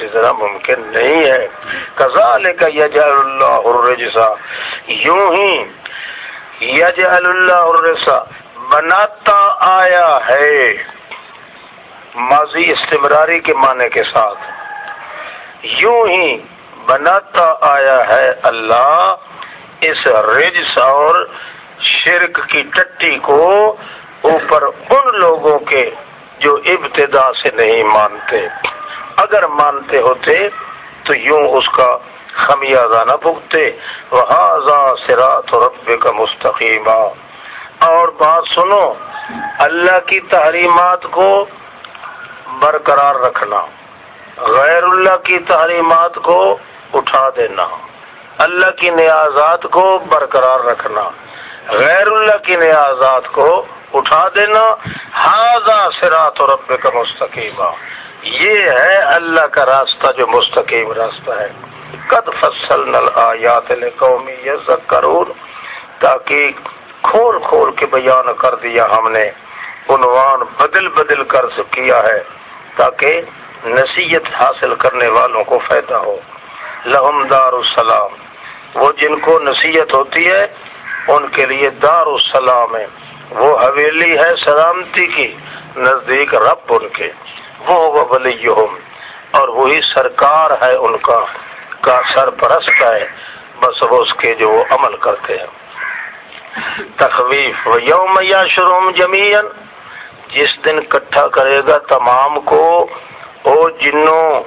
ذرا ممکن نہیں ہے۔ کزال کا یج اللہ الرجسا۔ یوں ہی یج اللہ الرسا بناتا آیا ہے ماضی استمراری کے معنی کے ساتھ۔ یوں ہی بناتا آیا ہے اللہ اس رجس اور شرک کی ٹٹی کو اوپر ان لوگوں کے جو ابتدا سے نہیں مانتے۔ اگر مانتے ہوتے تو یوں اس کا خمیازہ نہ بھگتے۔ وہ سرات رب کا مستقیمہ اور بات سنو، اللہ کی تحریمات کو برقرار رکھنا، غیر اللہ کی تحریمات کو اٹھا دینا، اللہ کی نیازات کو برقرار رکھنا، غیر اللہ کی نیازات کو اٹھا دینا۔ ہاضا سرات رب کا مستقیمہ یہ ہے اللہ کا راستہ جو مستقیم راستہ ہے۔ قد فصل نل آیات قومی کرور تاکہ کھول کھول کے بیان کر دیا ہم نے، عنوان بدل بدل کر کیا ہے، تاکہ نصیحت حاصل کرنے والوں کو فائدہ ہو۔ لہم دار السلام وہ جن کو نصیحت ہوتی ہے، ان کے لیے دار السلام ہے۔ وہ حویلی ہے سلامتی کی، نزدیک رب ان کے۔ وہ ولی اور وہی سرکار ہے ان کا کا سرپرست ہے، بس وہ اس کے جو عمل کرتے ہیں۔ تخویف و یوم یا شروم جمین جس دن کٹھا کرے گا تمام کو، او جنوں،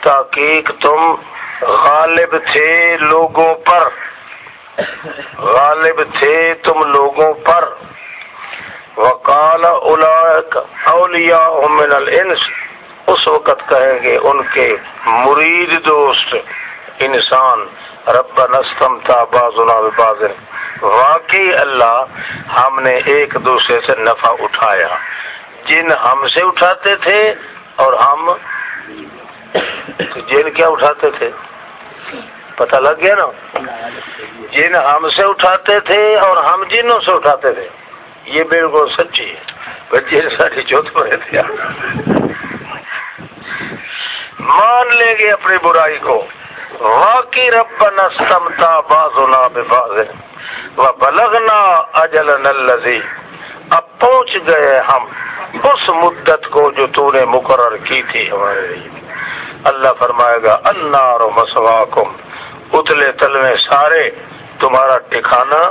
تاکیق تم غالب تھے لوگوں پر۔ غالب تھے تم لوگوں پر۔ وکال اولیاء من الانس۔ اس وقت کہیں گے ان کے مرید دوست، انسان رب نستم تا بازنا بازن واقعی اللہ ہم نے ایک دوسرے سے نفع اٹھایا۔ جن ہم سے اٹھاتے تھے اور ہم جن کیا اٹھاتے تھے؟ پتہ لگ گیا نا؟ جن ہم سے اٹھاتے تھے اور ہم جنوں سے اٹھاتے تھے۔ یہ بالکل سچی ہے۔ بچے ساری چوتھ پر تھے۔ مان لیں گے اپنی برائی کو۔ واقعی رب نستمتا بازنا بباز و بلغنا اجل نلزی اب پہنچ گئے ہم اس مدت کو جو تو نے مقرر کی تھی ہمارے لیے۔ اللہ فرمائے گا، النار مسواکم۔ اتلے تلوے سارے، تمہارا ٹھکانا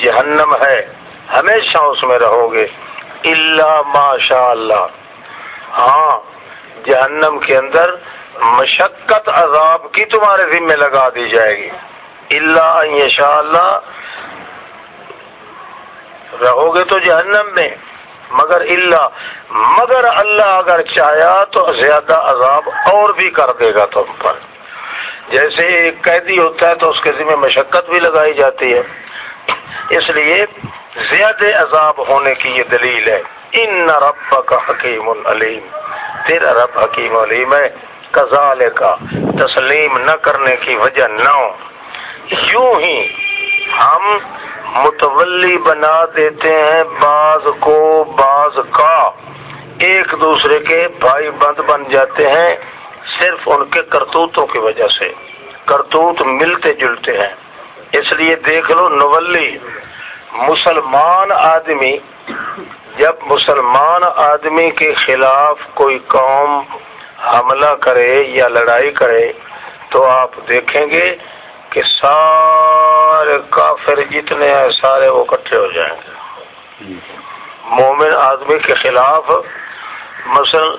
جہنم ہے۔ ہمیشہ اس میں رہو گے۔ اللہ ماشاء اللہ ہاں جہنم کے اندر مشقت عذاب کی تمہارے ذمہ لگا دی جائے گی۔ اللہ شاء اللہ رہو گے تو جہنم میں۔ مگر اللہ مگر اللہ اگر چاہیا تو زیادہ عذاب اور بھی کر دے گا تم پر۔ جیسے ایک قیدی ہوتا ہے تو اس کے ذمہ مشقت بھی لگائی جاتی ہے۔ اس لیے زیادہ عذاب ہونے کی یہ دلیل ہے۔ ان رب کا حکیم العلیم تیرا رب حکیم علیم ہے۔ کزال کا تسلیم نہ کرنے کی وجہ نہ ہو۔ یوں ہی ہم متولی بنا دیتے ہیں بعض کو بعض کا۔ ایک دوسرے کے بھائی بند بن جاتے ہیں صرف ان کے کرتوتوں کی وجہ سے۔ کرتوت ملتے جلتے ہیں۔ اس لیے دیکھ لو نولی۔ مسلمان آدمی، جب مسلمان آدمی کے خلاف کوئی قوم حملہ کرے یا لڑائی کرے، تو آپ دیکھیں گے کہ سارے کافر جتنے ہیں، سارے وہ کٹھے ہو جائیں گے۔ مومن آدمی کے خلاف مثلا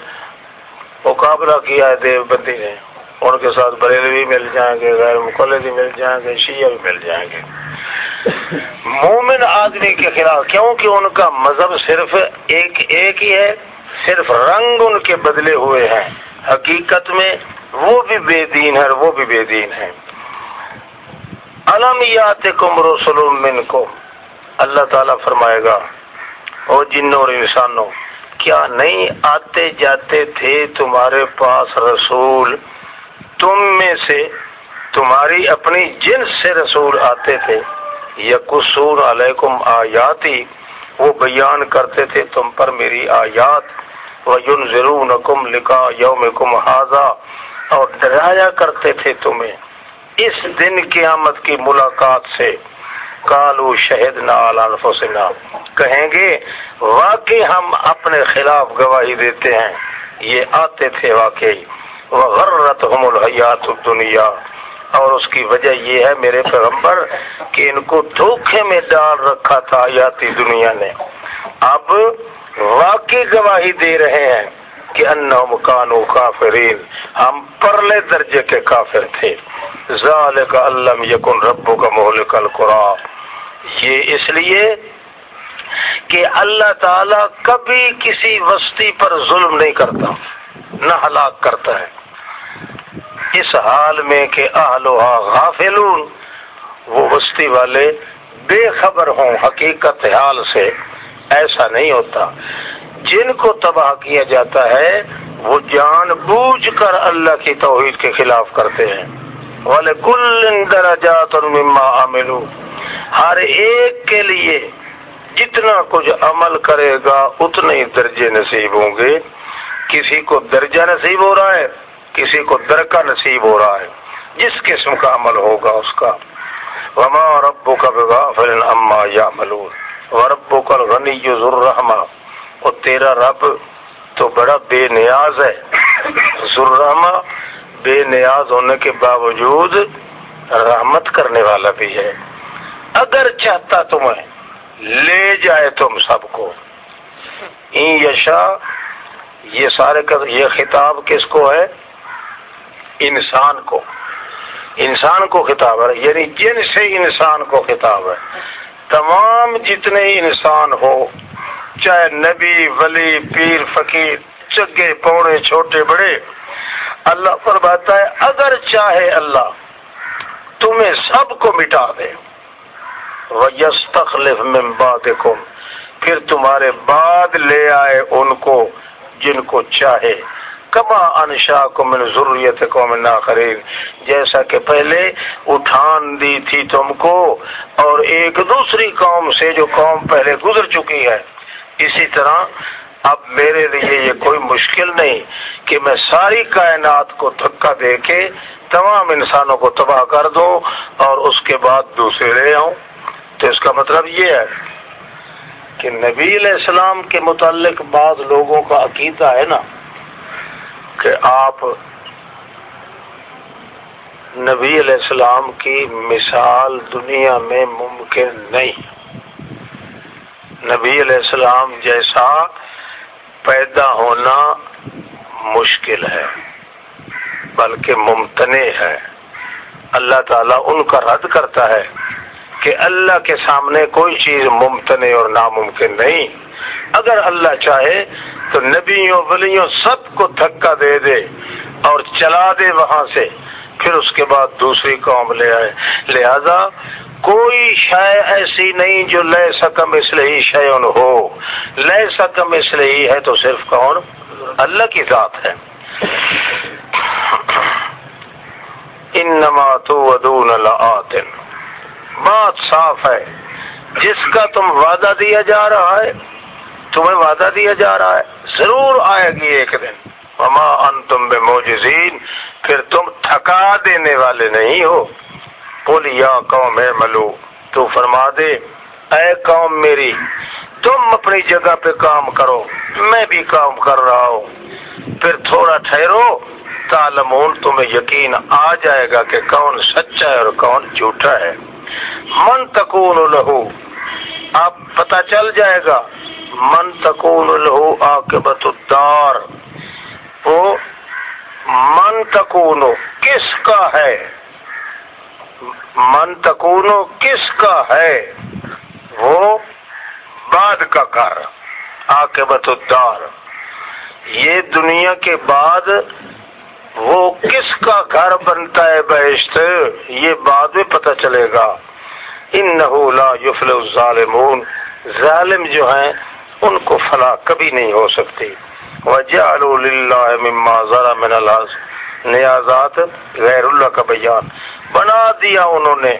مقابلہ کیا ہے، دیو بندی نے۔ ان کے ساتھ بریل بھی مل جائیں گے، غیر مقلد بھی مل جائیں گے، شیعہ بھی مل جائیں گے۔ مومن آدمی کے خلاف، کیونکہ ان کا مذہب صرف ایک ایک ہی ہے، صرف رنگ ان کے بدلے ہوئے ہیں۔ حقیقت میں وہ بھی بے دین ہے وہ بھی بے دین ہے علمیات کم رسول کو اللہ تعالیٰ فرمائے گا، او جنوں اور انسانوں، کیا نہیں آتے جاتے تھے تمہارے پاس رسول؟ تم میں سے تمہاری اپنی جنس سے رسول آتے تھے۔ یا قصور علیکم آیاتی، وہ بیان کرتے تھے تم پر میری آیات و یون ضرور نکم لکھا یوم کم اور ڈرایا کرتے تھے تمہیں اس دن قیامت کی ملاقات سے۔ کالو شہد نہ کہیں گے، واقعی ہم اپنے خلاف گواہی دیتے ہیں۔ یہ آتے تھے واقعی۔ وہ غرت الحیات دنیا اور اس کی وجہ یہ ہے میرے پیغمبر کہ ان کو دھوکے میں ڈال رکھا تھا حیاتی دنیا نے۔ اب واقعی گواہی دے رہے ہیں کہ انہم کانو کافرین۔ ہم پرلے درجے کے کافر تھے۔ ذالک علم یکن ربو کا مہلک القرا یہ اس لیے کہ اللہ تعالی کبھی کسی وسطی پر ظلم نہیں کرتا، نہ ہلاک کرتا ہے۔ اس حال میں کہ اہلوہا غافلون، وہ وسطی والے بے خبر ہوں حقیقت حال سے، ایسا نہیں ہوتا۔ جن کو تباہ کیا جاتا ہے، وہ جان بوجھ کر اللہ کی توحید کے خلاف کرتے ہیں۔ والے کل درجات اور مما عملو ہر ایک کے لیے جتنا کچھ عمل کرے گا، اتنے ہی درجے نصیب ہوں گے۔ کسی کو درجہ نصیب ہو رہا ہے کسی کو درکا نصیب ہو رہا ہے۔ جس قسم کا عمل ہوگا اس کا۔ وما ربو کا بغافل اما یا ملون وربو کا غنی ذرحمہ اور تیرا رب تو بڑا بے نیاز ہے۔ ذرحمہ بے نیاز ہونے کے باوجود رحمت کرنے والا بھی ہے۔ اگر چاہتا تمہیں لے جائے تم سب کو۔ یشا یہ سارے یہ خطاب کس کو ہے؟ انسان کو۔ انسان کو خطاب ہے یعنی جن سے انسان کو خطاب ہے۔ تمام جتنے انسان ہو، چاہے نبی، ولی، پیر، فقیر، چگے، پوڑے، چھوٹے، بڑے، اللہ فرماتا ہے، اگر چاہے اللہ، تمہیں سب کو مٹا دے۔ یس تخلف ممبا پھر تمہارے بعد لے آئے ان کو جن کو چاہے۔ کما انشا کو من ضروریت کو من خرید جیسا کہ پہلے اٹھان دی تھی تم کو اور ایک دوسری قوم سے جو قوم پہلے گزر چکی ہے۔ اسی طرح اب میرے لیے یہ کوئی مشکل نہیں کہ میں ساری کائنات کو دھکا دے کے تمام انسانوں کو تباہ کر دوں اور اس کے بعد دوسرے لے آؤں۔ تو اس کا مطلب یہ ہے کہ نبی علیہ السلام کے متعلق بعض لوگوں کا عقیدہ ہے نا۔ کہ آپ نبی علیہ السلام کی مثال دنیا میں ممکن نہیں۔ نبی علیہ السلام جیسا پیدا ہونا مشکل ہے، بلکہ ممتنع ہے۔ اللہ تعالیٰ ان کا رد کرتا ہے کہ اللہ کے سامنے کوئی چیز ممتنع اور ناممکن نہیں۔ اگر اللہ چاہے تو نبیوں، ولیوں سب کو دھکا دے دے اور چلا دے وہاں سے، پھر اس کے بعد دوسری قوم لے آئے۔ لہذا کوئی شے ایسی نہیں جو لے سکم اس لیے شیون ہو۔ لے سکم اس لیے ہے تو صرف کون؟ اللہ کی ذات ہے۔ انما تو ودون لآتن۔ بات صاف ہے۔ جس کا تم وعدہ دیا جا رہا ہے تمہیں وعدہ دیا جا رہا ہے، ضرور آئے گی ایک دن۔ مما ان تم بے موجزین پھر تم تھکا دینے والے نہیں ہو۔ بول یا قوم ہے ملو تو فرما دے، اے قوم میری، تم اپنی جگہ پہ کام کرو، میں بھی کام کر رہا ہوں۔ پھر تھوڑا ٹھہرو تالمون تمہیں یقین آ جائے گا کہ کون سچا ہے اور کون جھوٹا ہے۔ من تکون لہو، اب پتا چل جائے گا من تکون لہو آ کے الدار، وہ من تکون کس کا ہے؟ من تکون کس کا ہے؟ وہ بعد کا گھر آ کے الدار۔ یہ دنیا کے بعد وہ کس کا گھر بنتا ہے بہشت؟ یہ بعد میں پتہ چلے گا۔ ان لا یفل الظالمون۔ ظالم جو ہیں ان کو فلاح کبھی نہیں ہو سکتی۔ وجہ مما ذرا من نیازات غیر اللہ کا بیان۔ بنا دیا انہوں نے۔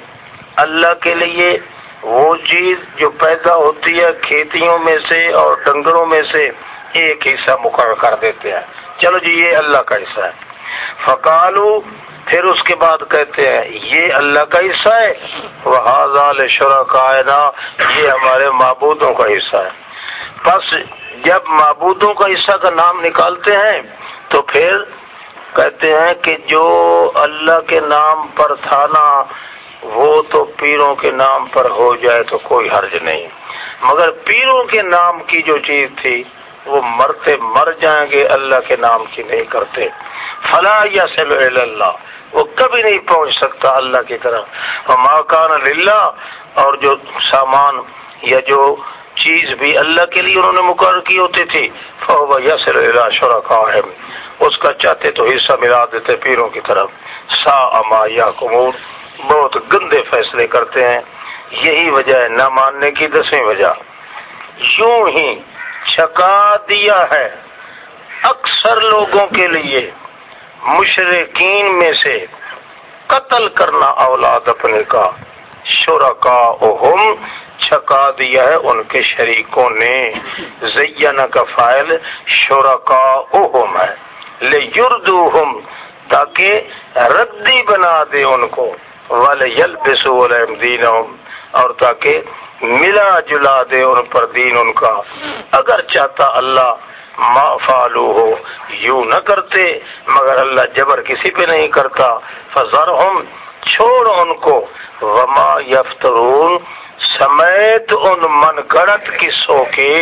اللہ کے لیے وہ چیز جو پیدا ہوتی ہے کھیتیوں میں سے اور ڈنگروں میں سے ایک حصہ مقرر کر دیتے ہیں۔ چلو جی یہ اللہ کا حصہ ہے۔ فکالو پھر اس کے بعد کہتے ہیں، یہ اللہ کا حصہ ہے۔ وہ حاضال شرا یہ ہمارے معبودوں کا حصہ ہے۔ بس جب معبودوں کا حصہ کا نام نکالتے ہیں تو پھر کہتے ہیں کہ جو اللہ کے نام پر تھا نا، وہ تو پیروں کے نام پر ہو جائے تو کوئی حرج نہیں۔ مگر پیروں کے نام کی جو چیز تھی، وہ مرتے مر جائیں گے، اللہ کے نام کی نہیں کرتے۔ فلاح یا سل اللہ، وہ کبھی نہیں پہنچ سکتا اللہ کی طرف۔ ماکان اللہ اور جو سامان یا جو چیز بھی اللہ کے لیے انہوں نے مقرر کی ہوتی تھی۔ فو یسر اللہ شرکا اس کا چاہتے تو حصہ ملا دیتے پیروں کی طرف۔ سا اما یا کمور بہت گندے فیصلے کرتے ہیں۔ یہی وجہ ہے نہ ماننے کی، دسویں وجہ۔ یوں ہی چھکا دیا ہے اکثر لوگوں کے لیے۔ مشرقین میں سے قتل کرنا اولاد اپنے کا۔ شرکا چھکا دیا ہے ان کے شریکوں نے۔ زینا کا فائل شرکا ہے۔ لے یردو تاکہ ردی بنا دے ان کو۔ والے یل بسو دین اور تاکہ ملا جلا دے ان پر دین ان کا۔ اگر چاہتا اللہ ما فالو ہو یوں نہ کرتے، مگر اللہ جبر کسی پہ نہیں کرتا۔ فضر چھوڑ ان کو۔ وما یفترون سمیت ان من گڑت قصوں کے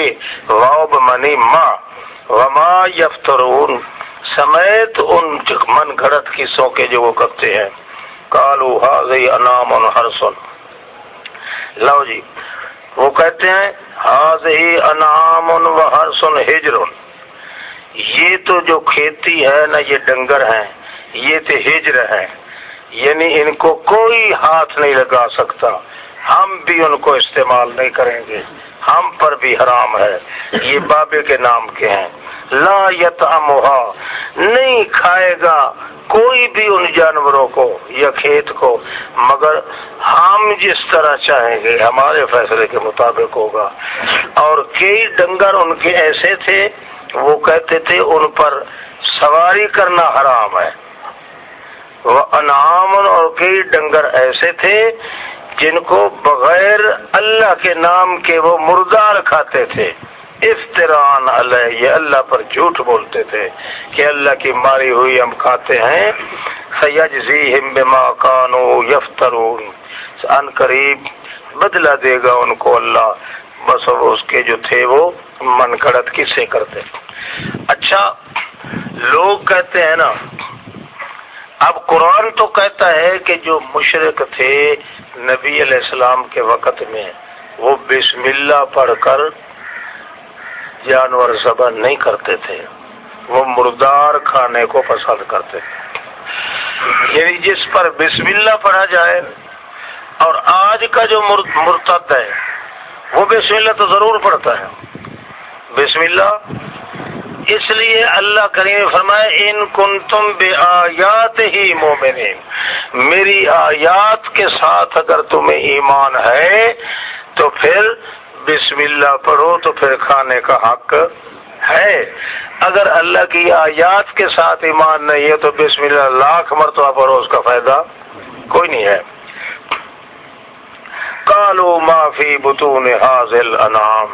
واب منی ماں وما یفترون۔ سمیت ان من گھڑت قصوں کے جو وہ کرتے ہیں۔ کالو حاضی انام ہر سن لو جی وہ کہتے ہیں حاض ہی انعام و ہر سن یہ تو جو کھیتی ہے نا، یہ ڈنگر ہیں۔ یہ تو ہجر ہے یعنی ان کو کوئی ہاتھ نہیں لگا سکتا۔ ہم بھی ان کو استعمال نہیں کریں گے۔ ہم پر بھی حرام ہے۔ یہ بابے کے نام کے ہیں۔ لا یت نہیں کھائے گا کوئی بھی ان جانوروں کو یا کھیت کو، مگر ہم جس طرح چاہیں گے، ہمارے فیصلے کے مطابق ہوگا۔ اور کئی ڈنگر ان کے ایسے تھے، وہ کہتے تھے، ان پر سواری کرنا حرام ہے۔ وہ انعام اور کئی ڈنگر ایسے تھے جن کو بغیر اللہ کے نام کے وہ مردار کھاتے تھے۔ افطران علیہ یہ اللہ پر جھوٹ بولتے تھے کہ اللہ کی ماری ہوئی ہم کھاتے ہیں۔ سید بما کانو یفترون۔ ان قریب بدلا دے گا ان کو اللہ۔ بس اس کے جو تھے وہ من گڑت کسے کرتے۔ اچھا لوگ کہتے ہیں نا اب قرآن تو کہتا ہے کہ جو مشرق تھے نبی علیہ السلام کے وقت میں، وہ بسم اللہ پڑھ کر جانور ذبح نہیں کرتے تھے، وہ مردار کھانے کو پسند کرتے تھے۔ یعنی جس پر بسم اللہ پڑھا جائے، اور آج کا جو مرتد ہے، وہ بسم اللہ تو ضرور پڑھتا ہے۔ بسم اللہ اس لیے اللہ کریم فرمائے ان کن تم بے آیات ہی مومنین، میری آیات کے ساتھ اگر تمہیں ایمان ہے، تو پھر بسم اللہ پڑھو، تو پھر کھانے کا حق ہے۔ اگر اللہ کی آیات کے ساتھ ایمان نہیں ہے، تو بسم اللہ، لاکھ مرتبہ پڑھو، اس کا فائدہ کوئی نہیں ہے۔ کالو معافی بتون حاضل انعام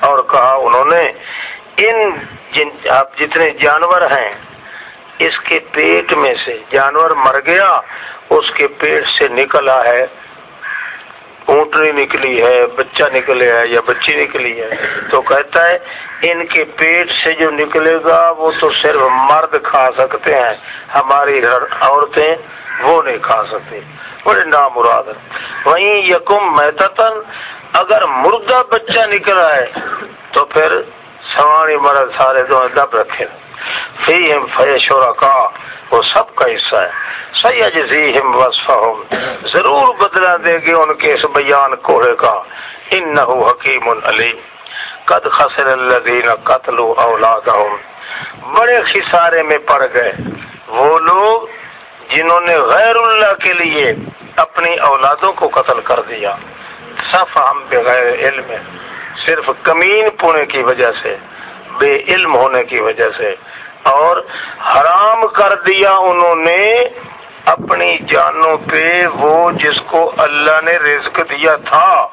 اور کہا انہوں نے ان جن آپ جتنے جانور ہیں، اس کے پیٹ میں سے جانور مر گیا، اس کے پیٹ سے نکلا ہے اونٹنی نکلی ہے، بچہ نکلے ہے یا بچی نکلی ہے، تو کہتا ہے ان کے پیٹ سے جو نکلے گا، وہ تو صرف مرد کھا سکتے ہیں، ہماری عورتیں وہ نہیں کھا سکتے بڑے نامراد وہیں یکم محتن اگر مردہ بچہ نکلا ہے تو پھر سواری مرد سارے دو دب رکھے۔ فی فیشورا کا وہ سب کا حصہ ہے۔ سید سیجزیہم وصفہم، ضرور بدلا دے گی ان کے اس بیان کوڑے کا۔ انہو حکیم علیم۔ قد خسر الذین قتلوا اولادہم۔ بڑے خسارے میں پڑ گئے۔ وہ لوگ جنہوں نے غیر اللہ کے لیے اپنی اولادوں کو قتل کر دیا۔ صف ہم بغیر علم۔ صرف کمین پونے کی وجہ سے، بے علم ہونے کی وجہ سے، اور حرام کر دیا انہوں نے اپنی جانوں پہ وہ جس کو اللہ نے رزق دیا تھا۔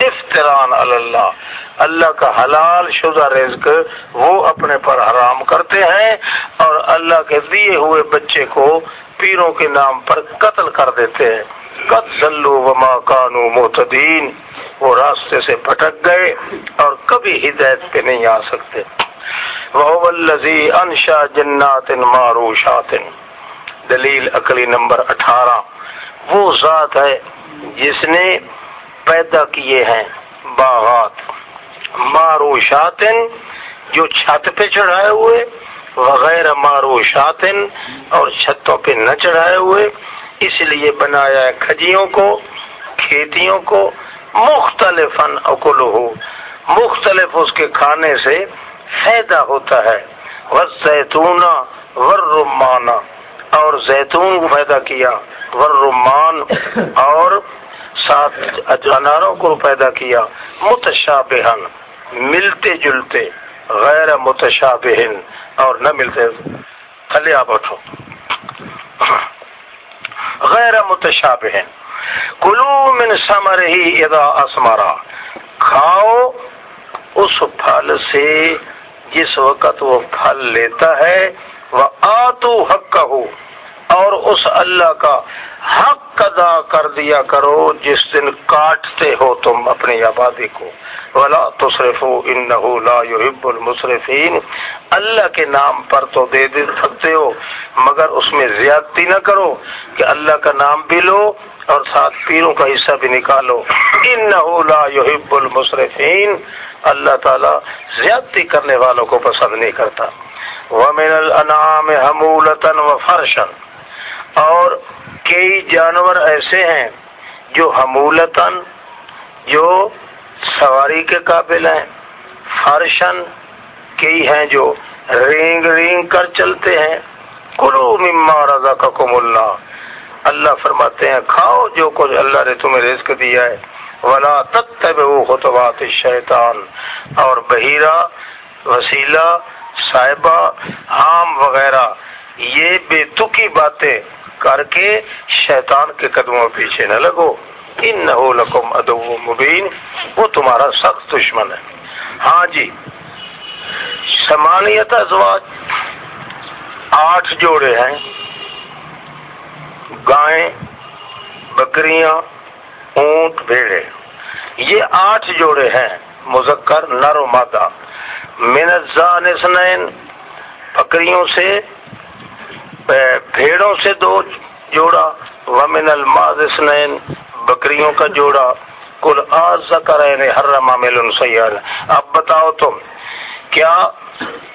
افطران اللہ۔ اللہ کا حلال شدہ رزق وہ اپنے پر حرام کرتے ہیں اور اللہ کے دیے ہوئے بچے کو پیروں کے نام پر قتل کر دیتے ہیں۔ قد ذلو وما کانو متدین وہ راستے سے پھٹک گئے اور کبھی ہدایت پہ نہیں آ سکتے۔ وہ انشا جنات معروشات۔ دلیل عقلی نمبر اٹھارہ۔ وہ ذات ہے جس نے پیدا کیے ہیں باغات۔ معروشات جو چھت پہ چڑھائے ہوئے وغیرہ معروشات اور چھتوں پہ نہ چڑھائے ہوئے۔ اس لیے بنایا ہے کھجیوں کو، کھیتیوں کو مختلف اکل ہو مختلف اس کے کھانے سے فائدہ ہوتا ہے۔ زیتون ور اور زیتون کو پیدا کیا ور رمان اور سات اناروں کو پیدا کیا۔ متشابہن ملتے جلتے، غیر متشابہن اور نہ ملتے۔ تھلے آپ اٹھو۔ غیر متشابہن کلو من سمر ہی ادا اسمارا کھاؤ اس پھل سے جس وقت وہ پھل لیتا ہے وہ آتو حق ہو اور اس اللہ کا حق ادا کر دیا کرو، جس دن کاٹتے ہو تم اپنی آبادی کو۔ ولا تصرف لا يحب المصرفین اللہ کے نام پر تو دے دے سکتے ہو، مگر اس میں زیادتی نہ کرو کہ اللہ کا نام بھی لو اور ساتھ پیروں کا حصہ بھی نکالو۔ ان لا يحب المصرفین۔ اللہ تعالی زیادتی کرنے والوں کو پسند نہیں کرتا۔ ومن الانعام حمولتا و فرشن اور کئی جانور ایسے ہیں جو حمولتن جو سواری کے قابل ہیں۔ فرشن کئی ہیں جو رینگ رینگ کر چلتے ہیں۔ کلو مما رضا اللہ۔ اللہ فرماتے ہیں، کھاؤ جو کچھ اللہ نے تمہیں رزق دیا ہے۔ ولا خطبات شیطان اور بحیرہ وسیلہ، صاحبہ، عام وغیرہ، یہ بے تکی باتیں کر کے شیطان کے قدموں پیچھے نہ لگو۔ ان نہ ادو مبین وہ تمہارا سخت دشمن ہے۔ ہاں جی سمانیت ازواج آٹھ جوڑے ہیں۔ گائیں، بکریاں، اونٹ، بھیڑے۔ یہ آٹھ جوڑے ہیں، مذکر، نر و مادہ۔ منزان بکریوں سے بھیڑوں سے دو جوڑا۔ ومن الماز اسنین بکریوں کا جوڑا۔ کل آز ذکرین حرم عامل سیال اب بتاؤ تم، کیا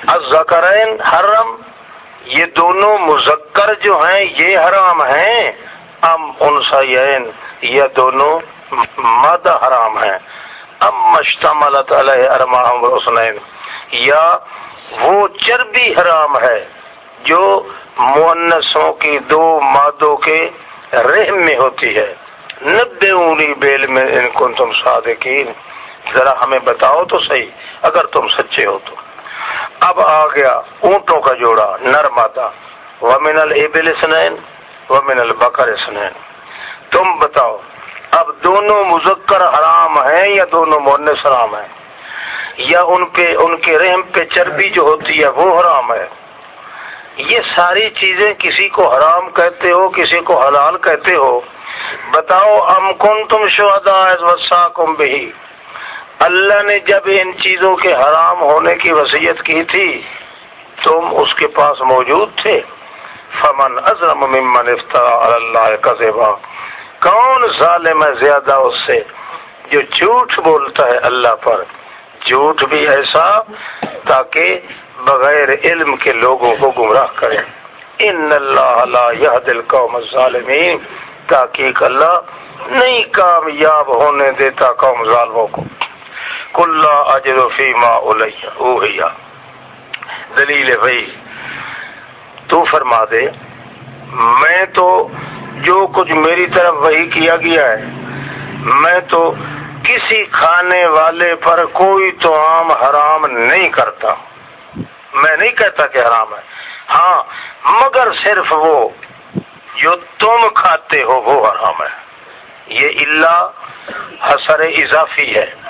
الذکرین حرم؟ یہ دونوں مذکر جو ہیں، یہ حرام ہیں؟ ام انسین یہ دونوں مد حرام ہیں۔ ام مشتملت علیہ ارماہم حسنین یا وہ چربی حرام ہے جو مونسوں کی دو مادوں کے رحم میں ہوتی ہے۔ نبے اونی بیل میں ان کو تم صادقین۔ ذرا ہمیں بتاؤ تو صحیح، اگر تم سچے ہو تو۔ اب آ گیا اونٹوں کا جوڑا نر مادہ ومن البل سنین ومن البکر سنین تم بتاؤ، اب دونوں مذکر حرام ہیں یا دونوں مونس حرام ہیں؟ یا ان پہ ان کے رحم پہ چربی جو ہوتی ہے وہ حرام ہے؟ یہ ساری چیزیں کسی کو حرام کہتے ہو، کسی کو حلال کہتے ہو۔ بتاؤ، ام کن تم شہدا کم بھی اللہ نے جب ان چیزوں کے حرام ہونے کی وصیت کی تھی، تم اس کے پاس موجود تھے۔ فمن ازرم ممن افطرا اللہ قزبا کون ظالم ہے زیادہ اس سے جو جھوٹ بولتا ہے اللہ پر؟ جھوٹ بھی ایسا تاکہ بغیر علم کے لوگوں کو گمراہ کرے۔ ان اللہ یہ دل قوم ظالمین تاکہ اللہ نہیں کامیاب ہونے دیتا قوم ظالموں کو۔ کل اجر فیما اوہیا دلیل بھائی تو فرما دے، میں تو جو کچھ میری طرف وہی کیا گیا ہے، میں تو کسی کھانے والے پر کوئی تو عام حرام نہیں کرتا۔ میں نہیں کہتا کہ حرام ہے۔ ہاں مگر صرف وہ جو تم کھاتے ہو، وہ حرام ہے۔ یہ اللہ حسر اضافی ہے۔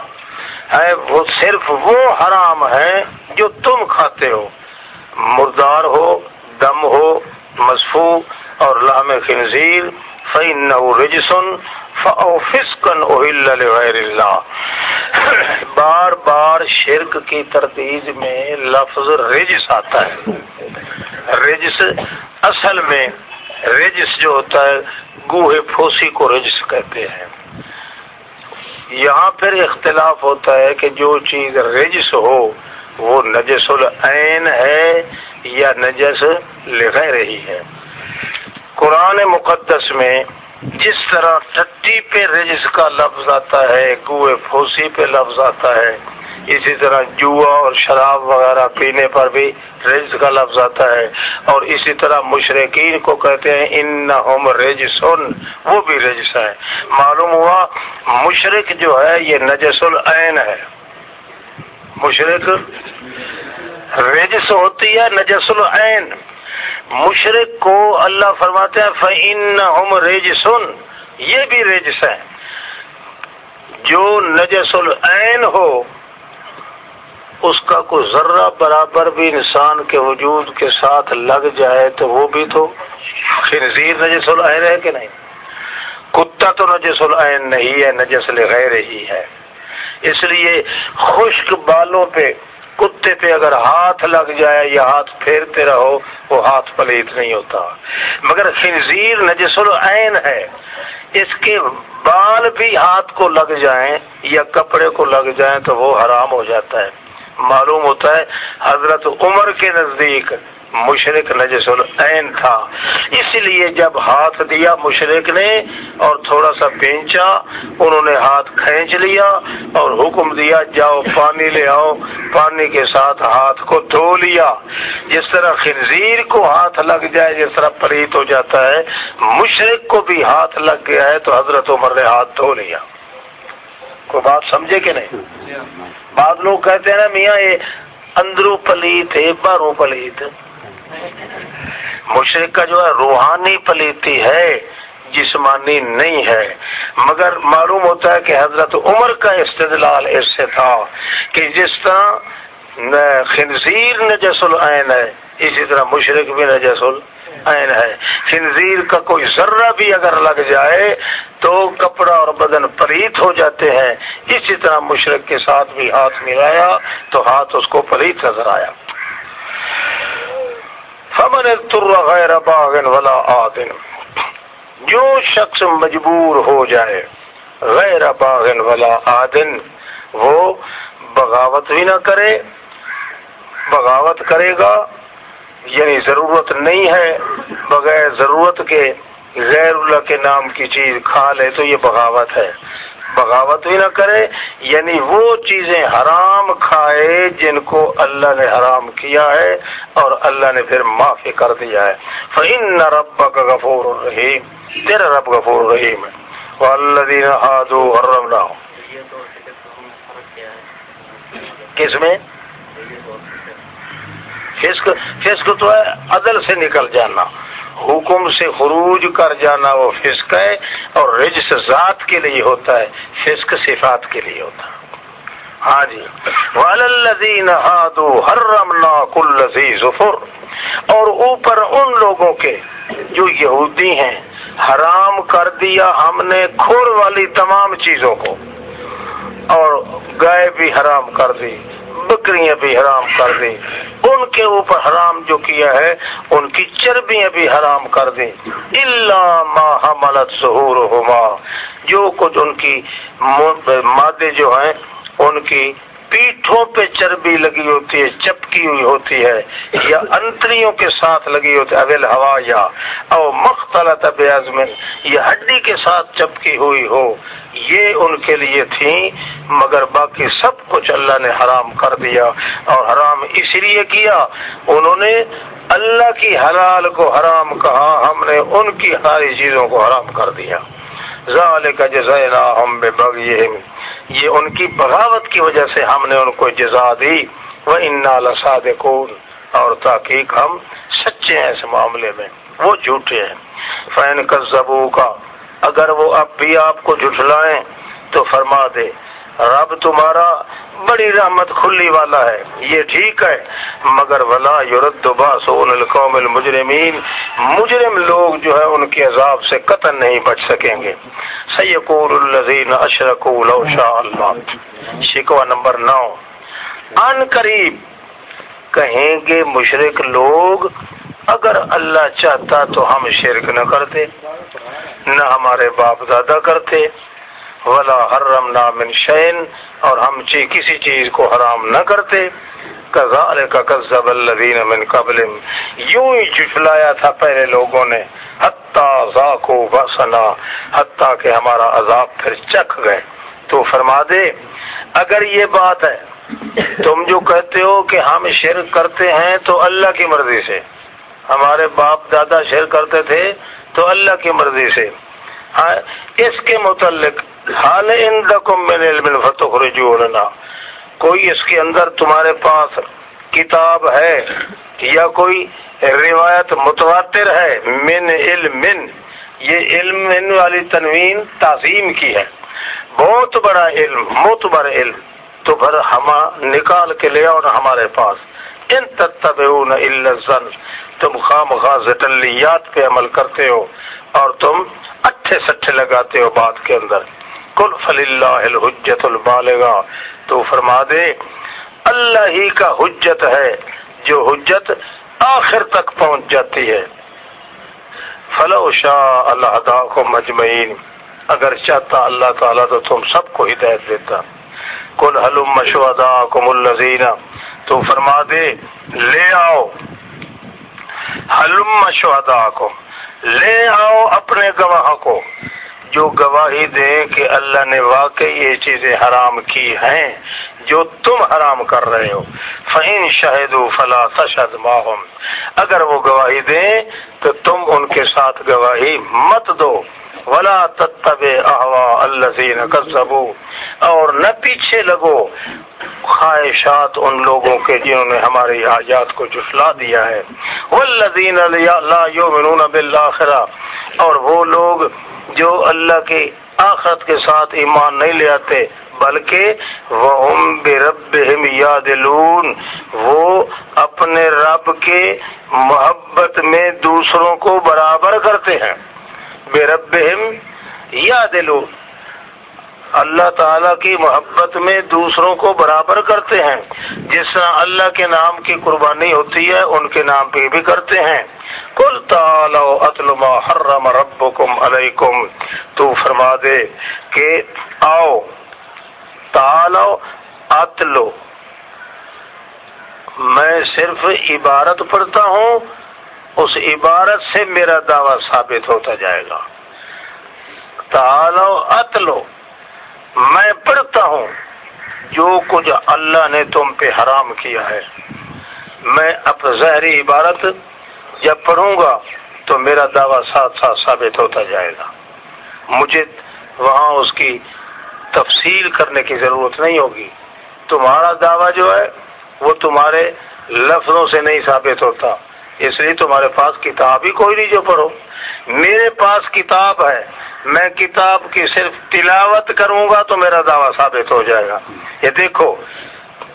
وہ صرف وہ حرام ہے جو تم کھاتے ہو۔ مردار ہو، دم ہو، مصفو اور لام خنزیر فعن رجسن فسکن غیر اللہ بار بار شرک کی ترتیب میں لفظ رجس آتا ہے۔ رجس اصل میں رجس جو ہوتا ہے، گوہے پھوسی کو رجس کہتے ہیں۔ یہاں پھر اختلاف ہوتا ہے کہ جو چیز رجس ہو وہ نجس العین ہے یا نجس لگا رہی ہے۔ قرآن مقدس میں جس طرح ٹٹی پہ رجس کا لفظ آتا ہے کنویں پھوسی پہ لفظ آتا ہے اسی طرح جوا اور شراب وغیرہ پینے پر بھی رجس کا لفظ آتا ہے۔ اور اسی طرح مشرقین کو کہتے ہیں ان رجسن، وہ بھی رجس ہے معلوم ہوا مشرق جو ہے، یہ نجس العین ہے۔ مشرق رجس ہوتی ہے، نجس العین۔ مشرق کو اللہ فرماتے ہیں فن رجسن یہ بھی رجس ہے جو نجس العین ہو اس کا کوئی ذرہ برابر بھی انسان کے وجود کے ساتھ لگ جائے تو وہ بھی تو خنزیر نجس العین ہے کہ نہیں؟ کتا تو نجس العین نہیں ہے، نجس غیر ہی ہے۔ اس لیے خشک بالوں پہ، کتے پہ اگر ہاتھ لگ جائے یا ہاتھ پھیرتے رہو، وہ ہاتھ پلیت نہیں ہوتا۔ مگر خنزیر نجس العین ہے۔ اس کے بال بھی ہاتھ کو لگ جائیں یا کپڑے کو لگ جائیں تو وہ حرام ہو جاتا ہے۔ معلوم ہوتا ہے، حضرت عمر کے نزدیک مشرق نجس العین تھا۔ اس لیے جب ہاتھ دیا مشرق نے اور تھوڑا سا پینچا، انہوں نے ہاتھ کھینچ لیا اور حکم دیا، جاؤ پانی لے آؤ۔ پانی کے ساتھ ہاتھ کو دھو لیا۔ جس طرح خنزیر کو ہاتھ لگ جائے، جس طرح پریت ہو جاتا ہے، مشرق کو بھی ہاتھ لگ گیا ہے، تو حضرت عمر نے ہاتھ دھو لیا۔ کوئی بات سمجھے کہ نہیں؟ بعض لوگ کہتے ہیں نا، میاں، یہ اندرو پلیت ہے بارو پلیت مشرق کا جو ہے، روحانی پلیتی ہے، جسمانی نہیں ہے۔ مگر معلوم ہوتا ہے کہ حضرت عمر کا استدلال اس سے تھا کہ جس طرح خنزیر نجس العین ہے، اسی طرح مشرق بھی نجس ال ہے۔ خنزیر کا کوئی ذرہ بھی اگر لگ جائے تو کپڑا اور بدن پلیت ہو جاتے ہیں۔ اسی طرح مشرق کے ساتھ بھی ہاتھ ملایا تو ہاتھ اس کو پلیت نظر آیا۔ فمن غیر باغن ولا آدن جو شخص مجبور ہو جائے غیر باغن ولا آدن وہ بغاوت بھی نہ کرے، بغاوت کرے گا یعنی ضرورت نہیں ہے بغیر ضرورت کے غیر اللہ کے نام کی چیز کھا لے تو یہ بغاوت ہے۔ بغاوت بھی نہ کرے یعنی وہ چیزیں حرام کھائے جن کو اللہ نے حرام کیا ہے اور اللہ نے پھر معافی کر دیا ہے۔ فعن نہ رب کا غفور الرحیم تیرا رب غفور الرحیم ہے۔ اللہ ہادو حرم نہ ہو کس میں؟ فسق فسق تو ہے عدل سے نکل جانا۔ حکم سے خروج کر جانا وہ فسق ہے اور رجس ذات کے لیے ہوتا ہے، فسق صفات کے لیے ہوتا ہے۔ ہاں جی۔ والذین ہادو حرمنا کل ذی ظفر اور اوپر ان لوگوں کے جو یہودی ہیں، حرام کر دیا ہم نے کھور والی تمام چیزوں کو اور گائے بھی حرام کر دی۔ بکریاں بھی حرام کر دی ان کے اوپر حرام جو کیا ہے، ان کی چربیاں بھی حرام کر دی اللہ حملت ظہور ہوما جو کچھ ان کی مادے جو ہیں، ان کی پیٹھوں پہ چربی لگی ہوتی ہے، چپکی ہوئی ہوتی ہے، یا انتریوں کے ساتھ لگی ہوتی ہے اویل ہوا یا، او مختلط بیازمن یا ہڈی کے ساتھ چپکی ہوئی ہو۔ یہ ان کے لیے تھی مگر باقی سب کچھ اللہ نے حرام کر دیا اور حرام اس لیے کیا؟ انہوں نے اللہ کی حلال کو حرام کہا، ہم نے ان کی ساری چیزوں کو حرام کر دیا۔ ذالک جزینا ہم بے یہ ان کی بغاوت کی وجہ سے ہم نے ان کو جزا دی۔ وہ ان اور تاکہ ہم سچے ہیں اس معاملے میں۔ وہ جھوٹے ہیں۔ فین کزبو کا اگر وہ اب بھی آپ کو جھٹلائیں تو فرما دے۔ رب تمہارا بڑی رحمت کھلی والا ہے، یہ ٹھیک ہے۔ مگر ولا یورد القوم المجرمین مجرم لوگ جو ہے ان کے عذاب سے قطن نہیں بچ سکیں گے۔ سیقول الذین اشرکوا لو شاء اللہ شکوہ نمبر نو۔ ان قریب کہیں گے مشرق لوگ، اگر اللہ چاہتا تو ہم شرک نہ کرتے، نہ ہمارے باپ دادا کرتے۔ ولا حرم نامن شین اور ہم چی، کسی چیز کو حرام نہ کرتے۔ کزال کا کزب من قبل یوں ہی جھٹلایا تھا پہلے لوگوں نے۔ حتیٰ ذاکو بسنا حتیٰ کہ ہمارا عذاب پھر چکھ گئے۔ تو فرما دے، اگر یہ بات ہے، تم جو کہتے ہو کہ ہم شرک کرتے ہیں، تو اللہ کی مرضی سے۔ ہمارے باپ دادا شیر کرتے تھے، تو اللہ کی مرضی سے۔ ہاں، اس کے متعلق حال من علم فتح رجوع لنا کوئی اس کے اندر تمہارے پاس کتاب ہے یا کوئی روایت متواتر ہے؟ من علم یہ علم من والی تنوین تعظیم کی ہے۔ بہت بڑا علم معتبر علم۔ تو پھر ہم نکال کے لے اور ہمارے پاس۔ ان تتبعون الا الظن۔ تم خام خاص ٹلیات پہ عمل کرتے ہو اور تم اٹھے سٹھے لگاتے ہو بات کے اندر۔ کل فل اللہ الحجت البالغا تو فرما دے، اللہ ہی کا حجت ہے، جو حجت آخر تک پہنچ جاتی ہے۔ فلو شاہ اللہ کو مجمعین اگر چاہتا اللہ تعالیٰ تو تم سب کو ہدایت دیتا۔ کل حلم مشودا کو ملزینہ تو فرما دے، لے آؤ۔ حلم شہدا کو لے آؤ اپنے گواہ کو، جو گواہی دے کہ اللہ نے واقعی یہ چیزیں حرام کی ہیں جو تم حرام کر رہے ہو۔ فہین شاہد فلا تشد ماہم اگر وہ گواہی دیں تو تم ان کے ساتھ گواہی مت دو۔ ولا تتب احوا الذین کذبوا اور نہ پیچھے لگو خواہشات ان لوگوں کے جنہوں نے ہماری آجات کو جھٹلا دیا ہے۔ والذین لا یؤمنون بالآخرہ اور وہ لوگ جو اللہ کے آخرت کے ساتھ ایمان نہیں لے آتے، بلکہ وہ بے رب یاد وہ اپنے رب کے محبت میں دوسروں کو برابر کرتے ہیں۔ بے رب یاد اللہ تعالیٰ کی محبت میں دوسروں کو برابر کرتے ہیں۔ جس طرح اللہ کے نام کی قربانی ہوتی ہے، ان کے نام پہ بھی کرتے ہیں۔ کل تالو اتلما حرم ربکم علیکم۔ تو فرما دے کہ آؤ تالو اتلو۔ میں صرف عبارت پڑھتا ہوں۔ اس عبارت سے میرا دعویٰ ثابت ہوتا جائے گا۔ تالو اتلو، میں پڑھتا ہوں جو کچھ اللہ نے تم پہ حرام کیا ہے۔ میں اب زہری عبارت جب پڑھوں گا تو میرا دعویٰ ساتھ ساتھ ثابت ہوتا جائے گا۔ مجھے وہاں اس کی تفصیل کرنے کی ضرورت نہیں ہوگی۔ تمہارا دعویٰ جو ہے وہ تمہارے لفظوں سے نہیں ثابت ہوتا۔ اس لیے تمہارے پاس کتاب ہی کوئی نہیں جو پڑھو۔ میرے پاس کتاب ہے۔ میں کتاب کی صرف تلاوت کروں گا تو میرا دعویٰ ثابت ہو جائے گا۔ یہ دیکھو،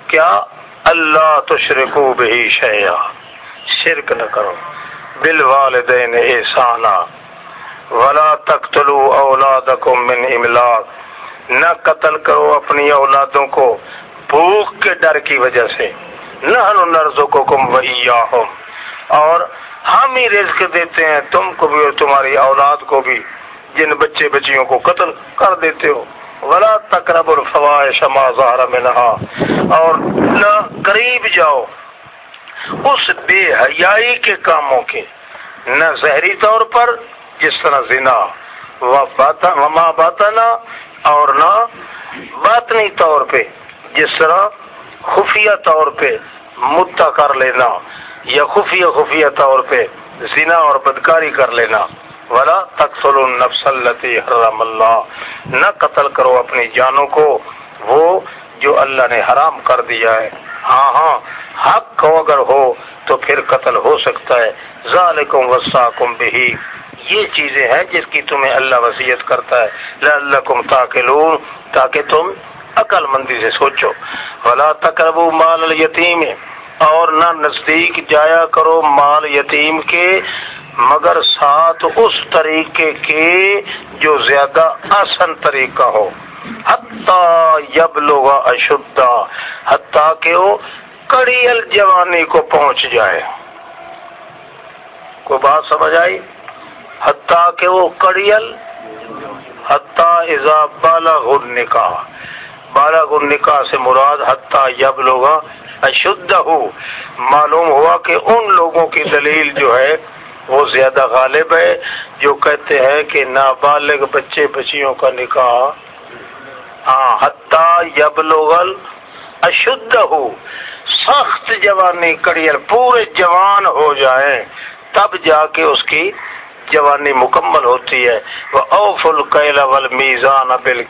کیا اللہ تشرکو بہی شیا شرک نہ کرو۔ بل والدین احسانہ ولا تقتلوا اولادکم من املاک نہ قتل کرو اپنی اولادوں کو۔ بھوک کے ڈر کی وجہ سے۔ نہ نرزقکم وإیاہم۔ اور ہم ہی رزق دیتے ہیں، تم کو بھی اور تمہاری اولاد کو بھی، جن بچے بچیوں کو قتل کر دیتے ہو۔ ولا تقرب الفوائش ما ظهر منها۔ اور نہ قریب جاؤ اس بے حیائی کے کاموں کے، نہ ظہری طور پر، جس طرح زنا وما باتنا اور نہ باطنی طور پہ، جس طرح خفیہ طور پہ مدعا کر لینا۔ یا خفیہ خفیہ طور پہ زنا اور بدکاری کر لینا۔ ولا تقتل النفس التي حرم اللہ نہ قتل کرو اپنی جانوں کو۔ وہ جو اللہ نے حرام کر دیا ہے۔ ہاں ہاں حق کو اگر ہو تو پھر قتل ہو سکتا ہے۔ ذالکم وساکم بہی یہ چیزیں ہیں جس کی تمہیں اللہ وسیعت کرتا ہے۔ لعلکم تاکلون تاکہ تم عقل مندی سے سوچو۔ ولا تقربوا مال الیتیم اور نہ نزدیک جایا کرو مال یتیم کے، مگر ساتھ اس طریقے کے جو زیادہ آسن طریقہ ہو۔ یب لوگ اشدھا حتیٰ کہ وہ کڑیل جوانی کو پہنچ جائے۔ کوئی بات سمجھ آئی؟ حتیٰ کہ وہ کڑیل حتیٰ ازا بالا گر نکاح بالا گر نکاح سے مراد حتیٰ یب لوگ اشدھ ہو معلوم ہوا کہ ان لوگوں کی دلیل جو ہے، وہ زیادہ غالب ہے، جو کہتے ہیں کہ نابالغ بچے بچیوں کا نکاح۔ ہاں حتیٰ یب لوگل اشدھ ہو سخت جوانی، کڑیل، پورے جوان ہو جائیں، تب جا کے اس کی جوانی مکمل ہوتی ہے۔ وہ اوف القیلا ول میزان بل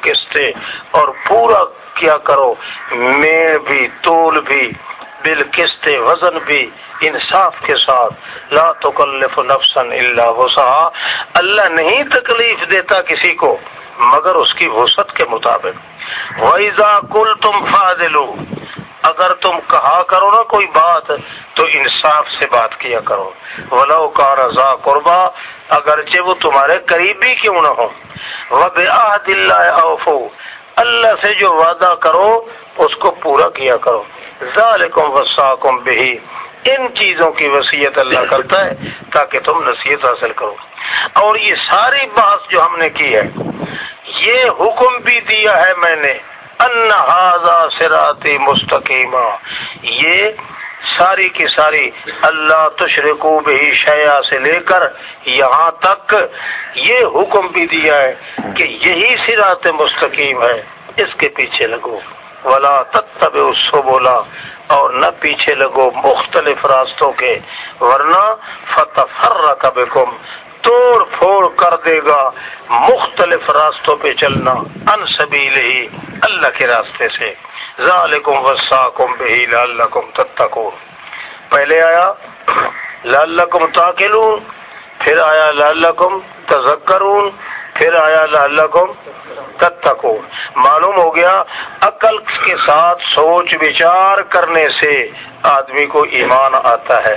اور پورا کیا کرو میڑ بھی تول بھی بل وزن بھی، انصاف کے ساتھ۔ لا تکلف نفسن اللہ وسا اللہ نہیں تکلیف دیتا کسی کو، مگر اس کی وسط کے مطابق۔ ویزا کل تم فاضلو اگر تم کہا کرو نا کوئی بات، تو انصاف سے بات کیا کرو۔ ولو کا رضا قربا اگرچہ وہ تمہارے قریبی کیوں نہ ہو وہ بے اوفو اللہ سے جو وعدہ کرو، اس کو پورا کیا کرو۔ ذالکم وساکم بہی ان چیزوں کی وصیت اللہ کرتا ہے تاکہ تم نصیحت حاصل کرو۔ اور یہ ساری بات جو ہم نے کی ہے، یہ حکم بھی دیا ہے میں نے۔ انہذا سراتی مستقیمہ یہ ساری کی ساری اللہ تشرکو بھی شیا سے لے کر یہاں تک یہ حکم بھی دیا ہے کہ یہی سرات مستقیم ہے۔ اس کے پیچھے لگو۔ ولا تب اس بولا اور نہ پیچھے لگو مختلف راستوں کے۔ ورنہ فتح فر توڑ پھوڑ کر دے گا مختلف راستوں پہ چلنا۔ ان سبیل ہی اللہ کے راستے سے۔ ذالکم وساکم بہی لعلکم تتقون۔ پہلے آیا، لعلکم تاکلون، پھر آیا لعلکم تذکرون، پھر آیا لعلکم تتقون۔ معلوم ہو گیا، عقل کے ساتھ سوچ وچار کرنے سے آدمی کو ایمان آتا ہے۔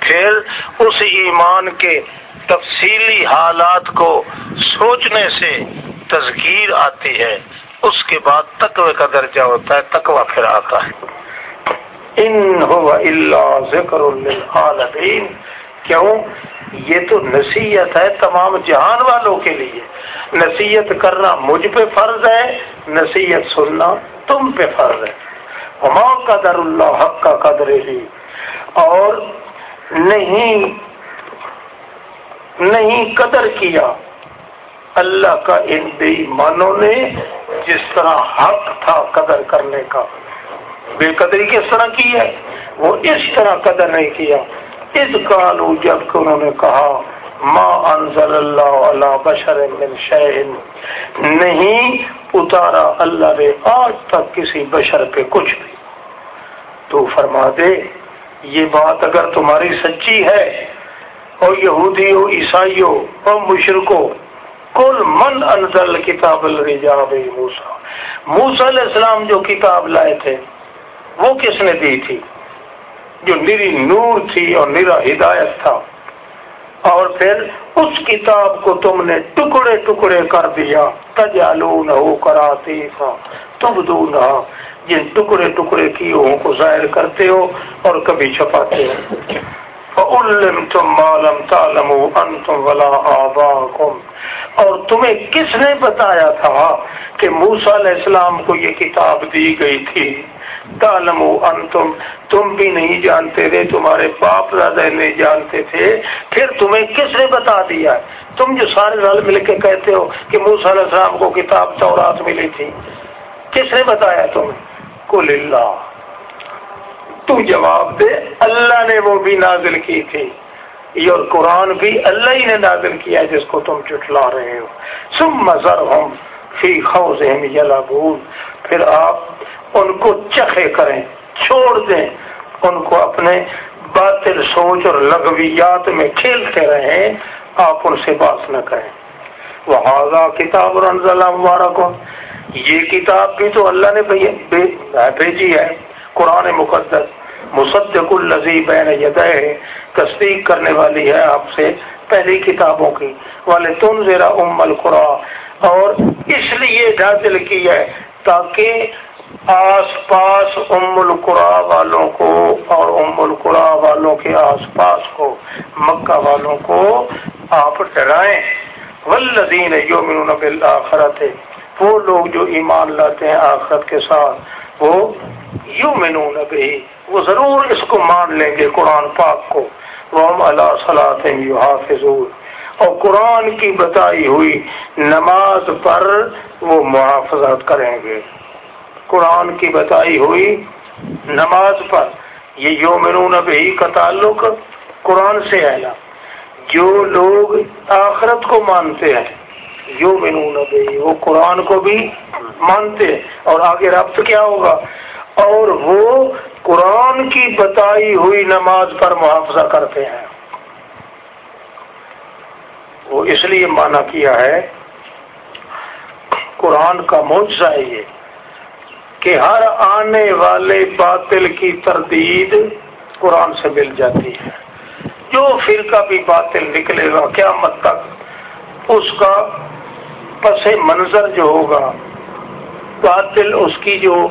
پھر اس ایمان کے تفصیلی حالات کو سوچنے سے تذکیر آتی ہے۔ اس کے بعد تقوی کا درجہ ہوتا ہے، تقوی پھر آتا ہے۔ ان اللہ ذکر للعالمین۔ کیوں؟ یہ تو نصیحت ہے تمام جہان والوں کے لیے۔ نصیحت کرنا مجھ پہ فرض ہے، نصیحت سننا تم پہ فرض ہے۔ ہما قدر اللہ حق کا قدر ہی اور نہیں نہیں قدر کیا۔ اللہ کا ان بے ایمانوں نے جس طرح حق تھا قدر کرنے کا، بے قدری کس طرح کی ہے؟ وہ اس طرح قدر نہیں کیا۔ اس کالو جبکہ انہوں نے کہا، ما انزل اللہ علی بشر من شہن نہیں اتارا اللہ نے آج تک کسی بشر پہ کچھ بھی۔ تو فرما دے، یہ بات اگر تمہاری سچی ہے، اور یہودی ہو، عیسائی ہو، اور مشرق کل من انزل کتاب الرجاب موسا موسا علیہ السلام جو کتاب لائے تھے، وہ کس نے دی تھی؟ جو نری نور تھی اور نرا ہدایت تھا۔ اور پھر اس کتاب کو تم نے ٹکڑے ٹکڑے کر دیا۔ تجالو نہ ہو کراتے تم دو نہ جن ٹکڑے ٹکڑے کی کو ظاہر کرتے ہو اور کبھی چھپاتے ہو۔ اور تمہیں کس نے بتایا تھا کہ موسا علیہ السلام کو یہ کتاب دی گئی تھی؟ تالم انتم تم بھی نہیں جانتے تھے، تمہارے باپ دادا نہیں جانتے تھے۔ پھر تمہیں کس نے بتا دیا؟ تم جو سارے رل مل کے کہتے ہو کہ موسا علیہ السلام کو کتاب تورات ملی تھی، کس نے بتایا تمہیں؟ کل اللہ۔ تو جواب دے، اللہ نے وہ بھی نازل کی تھی۔ یہ قرآن بھی اللہ ہی نے نازل کیا جس کو تم چٹلا رہے ہو۔ سم مذر ہوں فی خوزہم یلابون پھر آپ ان کو چخے کریں، چھوڑ دیں۔ ان کو اپنے باطل سوچ اور لغویات میں کھیلتے رہیں، آپ ان سے بات نہ کریں۔ وہ حاضہ کتاب رنزلہ مبارک یہ کتاب بھی تو اللہ نے بھیجی ہے۔ قرآن مقدس مصدق الزی بین یدہ تصدیق کرنے والی ہے آپ سے پہلی کتابوں کی۔ والے تم زیرا ام القرا اور اس لیے نازل کی ہے تاکہ آس پاس ام القرا والوں کو اور ام القرا والوں کے آس پاس کو، مکہ والوں کو آپ ڈرائیں۔ ولدین یومن بالآخرت وہ لوگ جو ایمان لاتے ہیں آخرت کے ساتھ، وہ یوں بھی وہ ضرور اس کو مان لیں گے قرآن پاک کو۔ وہ اللہ صلاح حافظور اور قرآن کی بتائی ہوئی نماز پر وہ محافظت کریں گے۔ قرآن کی بتائی ہوئی نماز پر یہ یومنون بھی کا تعلق قرآن سے ہے نا۔ جو لوگ آخرت کو مانتے ہیں یو منون وہ قرآن کو بھی مانتے ہیں۔ اور آگے ربط کیا ہوگا؟ اور وہ قرآن کی بتائی ہوئی نماز پر محافظہ کرتے ہیں۔ وہ اس لیے مانا کیا ہے، قرآن کا موجہ یہ کہ ہر آنے والے باطل کی تردید قرآن سے مل جاتی ہے۔ جو فرقہ بھی باطل نکلے گا، قیامت تک اس کا پس منظر جو ہوگا، باطل اس کی جو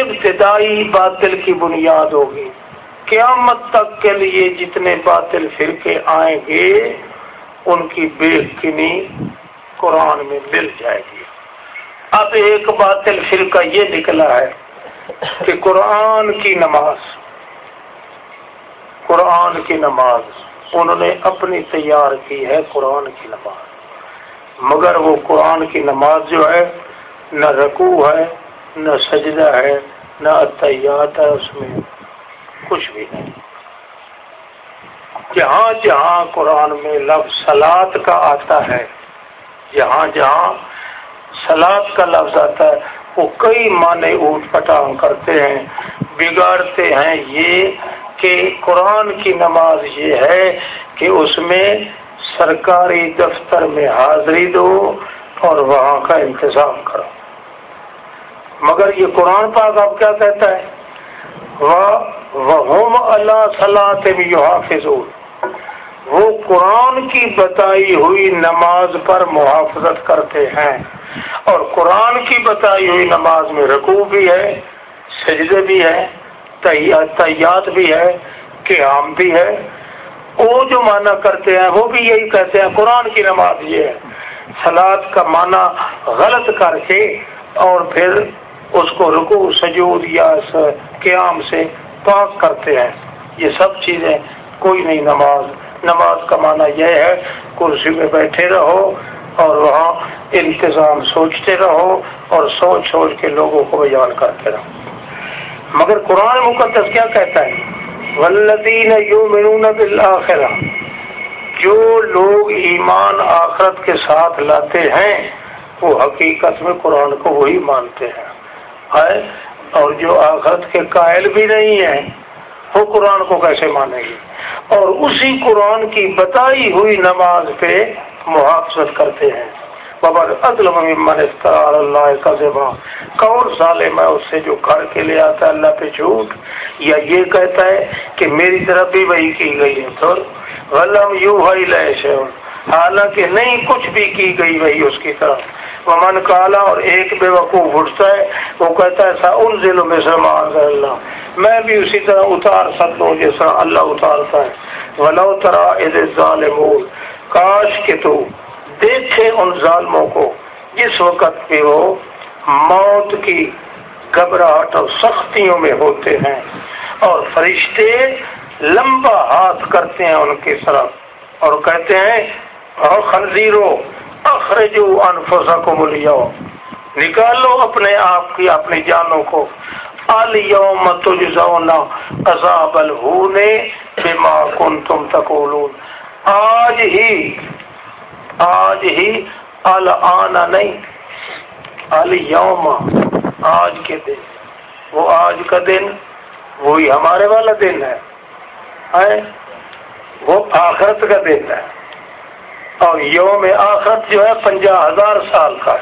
ابتدائی باطل کی بنیاد ہوگی۔ قیامت تک کے لیے جتنے باطل فرقے آئیں گے، ان کی بے کنی قرآن میں مل جائے گی۔ اب ایک باطل فرقہ یہ نکلا ہے کہ قرآن کی نماز، قرآن کی نماز، انہوں نے اپنی تیار کی ہے قرآن کی نماز۔ مگر وہ قرآن کی نماز جو ہے، نہ رکوع ہے نہ سجدہ ہے، نہ اطیات ہے، اس میں کچھ بھی نہیں۔ جہاں جہاں قرآن میں لفظ سلاد کا آتا ہے، جہاں جہاں سلاد کا لفظ آتا ہے، وہ کئی معنی اوٹ پٹانگ کرتے ہیں، بگاڑتے ہیں۔ یہ کہ قرآن کی نماز یہ ہے کہ اس میں سرکاری دفتر میں حاضری دو اور وہاں کا انتظام کرو۔ مگر یہ قرآن پاک اب کیا کہتا ہے؟ وہ اللہ وہ قرآن کی بتائی ہوئی نماز پر محافظت کرتے ہیں اور قرآن کی بتائی ہوئی نماز میں رقو بھی ہے، سجدے بھی ہے تیات بھی ہے، قیام بھی ہے۔ وہ جو معنی کرتے ہیں، وہ بھی یہی کہتے ہیں، قرآن کی نماز یہ ہے۔ سلاد کا معنی غلط کر کے اور پھر اس کو رکو سجود یا قیام سے پاک کرتے ہیں۔ یہ سب چیزیں کوئی نہیں نماز۔ نماز کا معنی یہ ہے، کرسی میں بیٹھے رہو اور وہاں انتظام سوچتے رہو اور سوچ سوچ کے لوگوں کو بیان کرتے رہو۔ مگر قرآن مقدس کیا کہتا ہے؟ ولدین یو مینون بالآخرہ جو لوگ ایمان آخرت کے ساتھ لاتے ہیں، وہ حقیقت میں قرآن کو وہی مانتے ہیں۔ ہے اور جو آخرت کے قائل بھی نہیں ہیں، وہ قرآن کو کیسے مانے گی اور اسی قرآن کی بتائی ہوئی نماز پہ محافظت کرتے ہیں۔ اللہ کا زباں کون ظالم ہے اس سے جو گھر کے لے آتا ہے اللہ پہ جھوٹ؟ یا یہ کہتا ہے کہ میری طرف بھی وہی کی گئی ہے۔ تو غلم یو بھائی لے حالانکہ نہیں کچھ بھی کی گئی وہی اس کی طرف۔ من کالا اور ایک بے وقوف اٹھتا ہے، وہ کہتا ہے ان ضلعوں میں سے اللہ میں بھی اسی طرح اتار سکتا ہوں جیسا اللہ اتارتا ہے۔ ولو ترا ظالم کاش کے تو دیکھے ان ظالموں کو۔ جس وقت پہ وہ موت کی گھبراہٹ اور سختیوں میں ہوتے ہیں اور فرشتے لمبا ہاتھ کرتے ہیں ان کی طرف اور کہتے ہیں اور خنزیروں اخرجو انفسکم اليوم۔ نکالو اپنے آپ کی، اپنی جانوں کو۔ الیوم تجزون عذاب الہون بما کنتم تقولون۔ آج ہی آج ہی الان نہیں، الیوم آج کے دن۔ وہ آج کا دن، وہی ہمارے والا دن ہے۔ وہ آخرت کا دیتا ہے۔ اور یوم آخرت جو ہے پنجا ہزار سال کا۔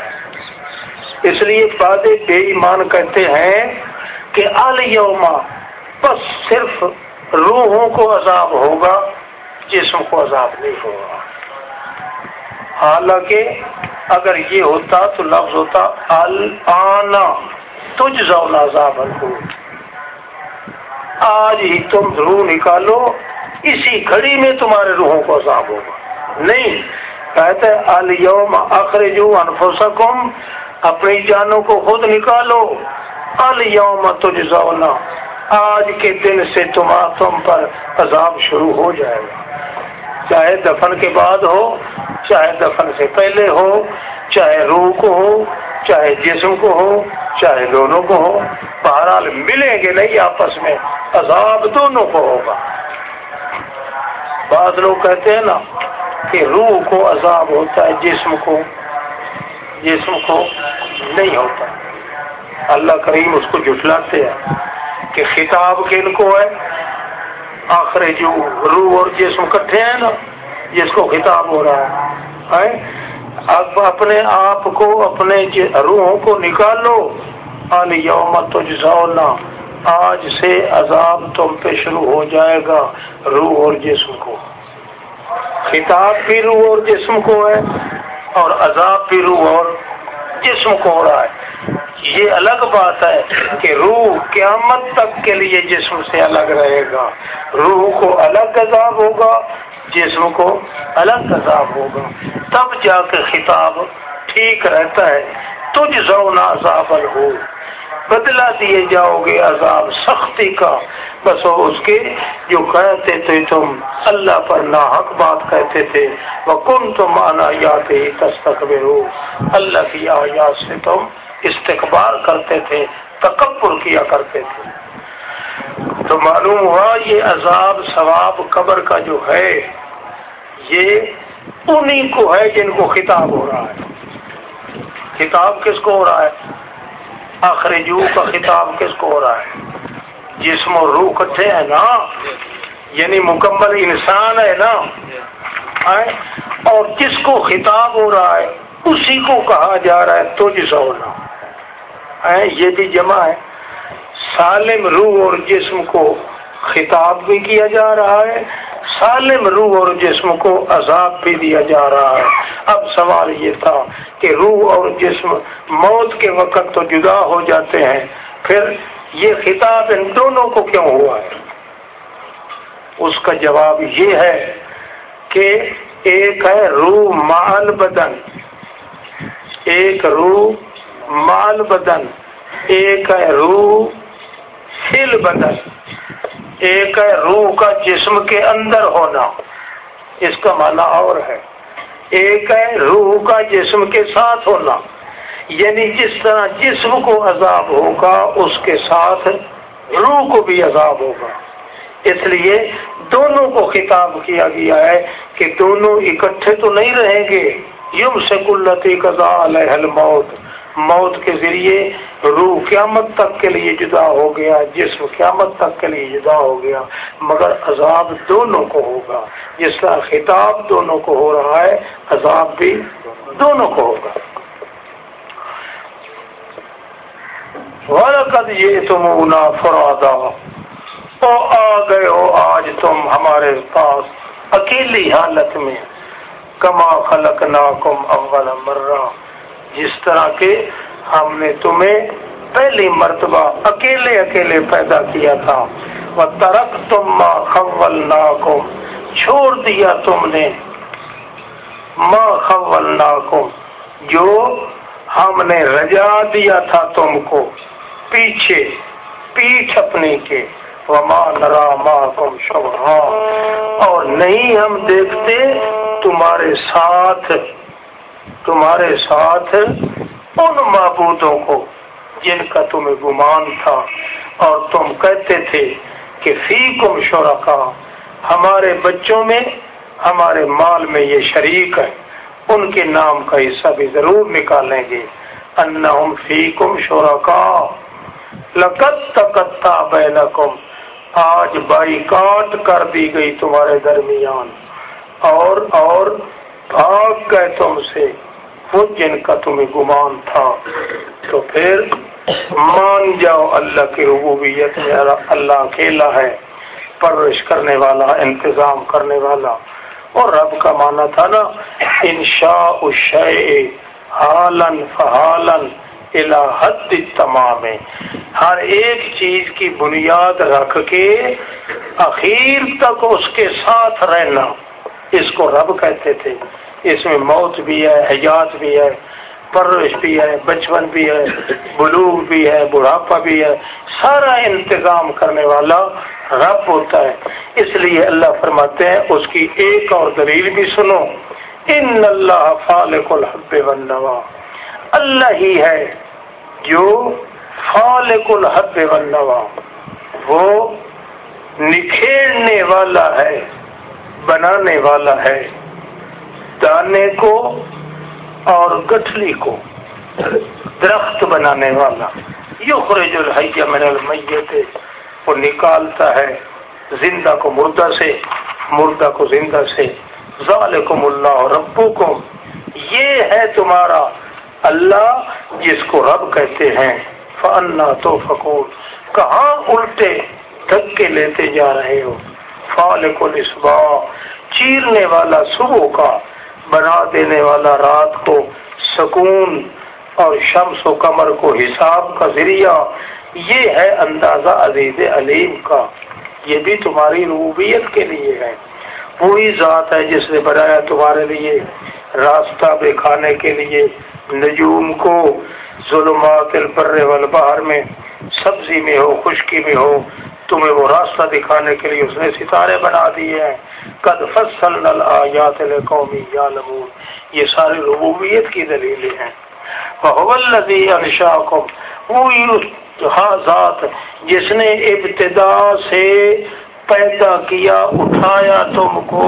اس لیے بعد بے ایمان کہتے ہیں کہ یوما بس صرف روحوں کو عذاب ہوگا، جسم کو عذاب نہیں ہوگا۔ حالانکہ اگر یہ ہوتا تو لفظ ہوتا النا تجھ زون عذاب آج ہی تم روح نکالو، اسی گھڑی میں تمہارے روحوں کو عذاب ہوگا۔ نہیں۔ کہتے الوم اخرجو انفسکم اپنی جانوں کو خود نکالو۔ الوم تجھ آج کے دن سے تم پر عذاب شروع ہو جائے گا۔ چاہے دفن کے بعد ہو، چاہے دفن سے پہلے ہو، چاہے روح کو ہو، چاہے جسم کو ہو، چاہے دونوں کو ہو، بہرحال ملیں گے نہیں آپس میں، عذاب دونوں کو ہوگا۔ بعض لوگ کہتے ہیں نا کہ روح کو عذاب ہوتا ہے، جسم کو جسم کو نہیں ہوتا۔ اللہ کریم اس کو جٹلاتے ہیں کہ خطاب کن کو ہے۔ آخر جو روح اور جسم کٹھے ہیں نا، جس کو خطاب ہو رہا ہے۔ اب اپنے آپ کو، اپنے روحوں کو نکالو۔ یوم تجزونا آج سے عذاب تم پہ شروع ہو جائے گا، روح اور جسم کو۔ خطاب بھی روح اور جسم کو ہے اور عذاب بھی روح اور جسم کو ہو رہا ہے۔ یہ الگ بات ہے کہ روح قیامت تک کے لیے جسم سے الگ رہے گا۔ روح کو الگ عذاب ہوگا، جسم کو الگ عذاب ہوگا۔ تب جا کے خطاب ٹھیک رہتا ہے۔ تجھ زونا عذاب ہو بدلا دیے جاؤ گے عذاب سختی کا۔ بس وہ اس کے جو کہتے تھے تم، اللہ پر ناحق بات کہتے تھے۔ وہ کن تم آنا یاد ہی اللہ کی آیات سے تم استقبال کرتے تھے، تکبر کیا کرتے تھے۔ تو معلوم ہوا یہ عذاب ثواب قبر کا جو ہے، یہ انہی کو ہے جن کو خطاب ہو رہا ہے۔ خطاب کس کو ہو رہا ہے؟ آخر جو کا خطاب کس کو ہو رہا ہے؟ جسم و روح کٹھے ہیں نا؟ یعنی مکمل انسان ہے نا؟ اور جس کو خطاب ہو رہا ہے؟ اسی کو کہا جا رہا ہے، تو جسا ہونا یہ بھی جمع ہے۔ سالم روح اور جسم کو خطاب بھی کیا جا رہا ہے، سالم روح اور جسم کو عذاب بھی دیا جا رہا ہے۔ اب سوال یہ تھا کہ روح اور جسم موت کے وقت تو جدا ہو جاتے ہیں، پھر یہ خطاب ان دونوں کو کیوں ہوا ہے؟ اس کا جواب یہ ہے کہ ایک ہے روح مال بدن، ایک روح مال بدن، ایک ہے روح ہل بدن، ایک ہے روح کا جسم کے اندر ہونا۔ اس کا معنی اور ہے۔ ایک ہے روح کا جسم کے ساتھ ہونا۔ یعنی جس طرح جسم کو عذاب ہوگا، اس کے ساتھ روح کو بھی عذاب ہوگا۔ اس لیے دونوں کو خطاب کیا گیا ہے کہ دونوں اکٹھے تو نہیں رہیں گے۔ یم سے کلتی قزا الموت۔ موت کے ذریعے روح قیامت تک کے لیے جدا ہو گیا، جسم قیامت تک کے لیے جدا ہو گیا۔ مگر عذاب دونوں کو ہوگا۔ جس کا خطاب دونوں کو ہو رہا ہے، عذاب بھی دونوں کو ہوگا۔ یہ تم اونا فرادا او آ گئے ہو آج تم ہمارے پاس اکیلی حالت میں۔ کما خلق ناکم اول مرہ جس طرح کے ہم نے تمہیں پہلی مرتبہ اکیلے اکیلے پیدا کیا تھا۔ وہ ترک تم ماں خول ناکم چھوڑ دیا تم نے۔ ماں خول ناکم جو ہم نے رجا دیا تھا تم کو۔ پیچھے، پیٹھ اپنے کے۔ وما نرا ماں کم شبہ اور نہیں ہم دیکھتے، تمہارے ساتھ تمہارے ساتھ ان معبودوں کو جن کا تمہیں گمان تھا۔ اور تم کہتے تھے کہ فی کم شرکا، ہمارے بچوں میں، ہمارے مال میں یہ شریک ہے۔ ان کے نام کا حصہ بھی ضرور نکالیں گے۔ ان فی کم شرکا۔ لقت تکتا بینکم۔ آج بائی کاٹ کر دی گئی تمہارے درمیان۔ اور اور بھاگ گئے تم سے۔ وہ جن کا تمہیں گمان تھا۔ تو پھر مان جاؤ اللہ کی ربوبیت میں۔ اللہ اکیلا ہے۔ پرورش کرنے والا، انتظام کرنے والا۔ اور رب کا مانا تھا نا، انشاء الشیء حالن فحالن حد تمام ہر ایک چیز کی بنیاد رکھ کے اخیر تک اس کے ساتھ رہنا۔ اس کو رب کہتے تھے۔ اس میں موت بھی ہے، حیات بھی ہے، پرورش بھی ہے، بچپن بھی ہے، بلوغ بھی ہے، بڑھاپا بھی ہے۔ سارا انتظام کرنے والا رب ہوتا ہے۔ اس لیے اللہ فرماتے ہیں، اس کی ایک اور دلیل بھی سنو۔ ان اللہ فالق الحب والنوا۔ اللہ ہی ہے۔ جو فالق الحب والنوا وہ نکھیڑنے والا ہے، بنانے والا ہے، دانے کو اور گٹھلی کو، درخت بنانے والا۔ یخرج الحی من المیت، وہ نکالتا ہے زندہ کو مردہ سے، مردہ کو زندہ سے۔ ذالکم اللہ ربکم، یہ ہے تمہارا اللہ جس کو رب کہتے ہیں فنا تو فکور کہاں الٹے دھکے لیتے جا رہے ہو؟ فالق الاسبا چیرنے والا صبح کا، بنا دینے والا رات کو سکون اور شمس و کمر کو حساب کا ذریعہ۔ یہ ہے اندازہ عزیز علیم کا۔ یہ بھی تمہاری ربوبیت کے لیے ہے۔ وہی ذات ہے جس نے بنایا تمہارے لیے، راستہ بے کھانے کے لیے۔ نجوم کو ظلمات البر والبحر میں، سبزی میں ہو، خشکی میں ہو، تمہیں وہ راستہ دکھانے کے لیے اس نے ستارے بنا دیے ہیں۔ قد فصل الآیات قومی یا یہ ساری ربوبیت کی دلیلیں ہیں۔ الذی انشاءکم وہی اس ذات جس نے ابتدا سے پیدا کیا، اٹھایا تم کو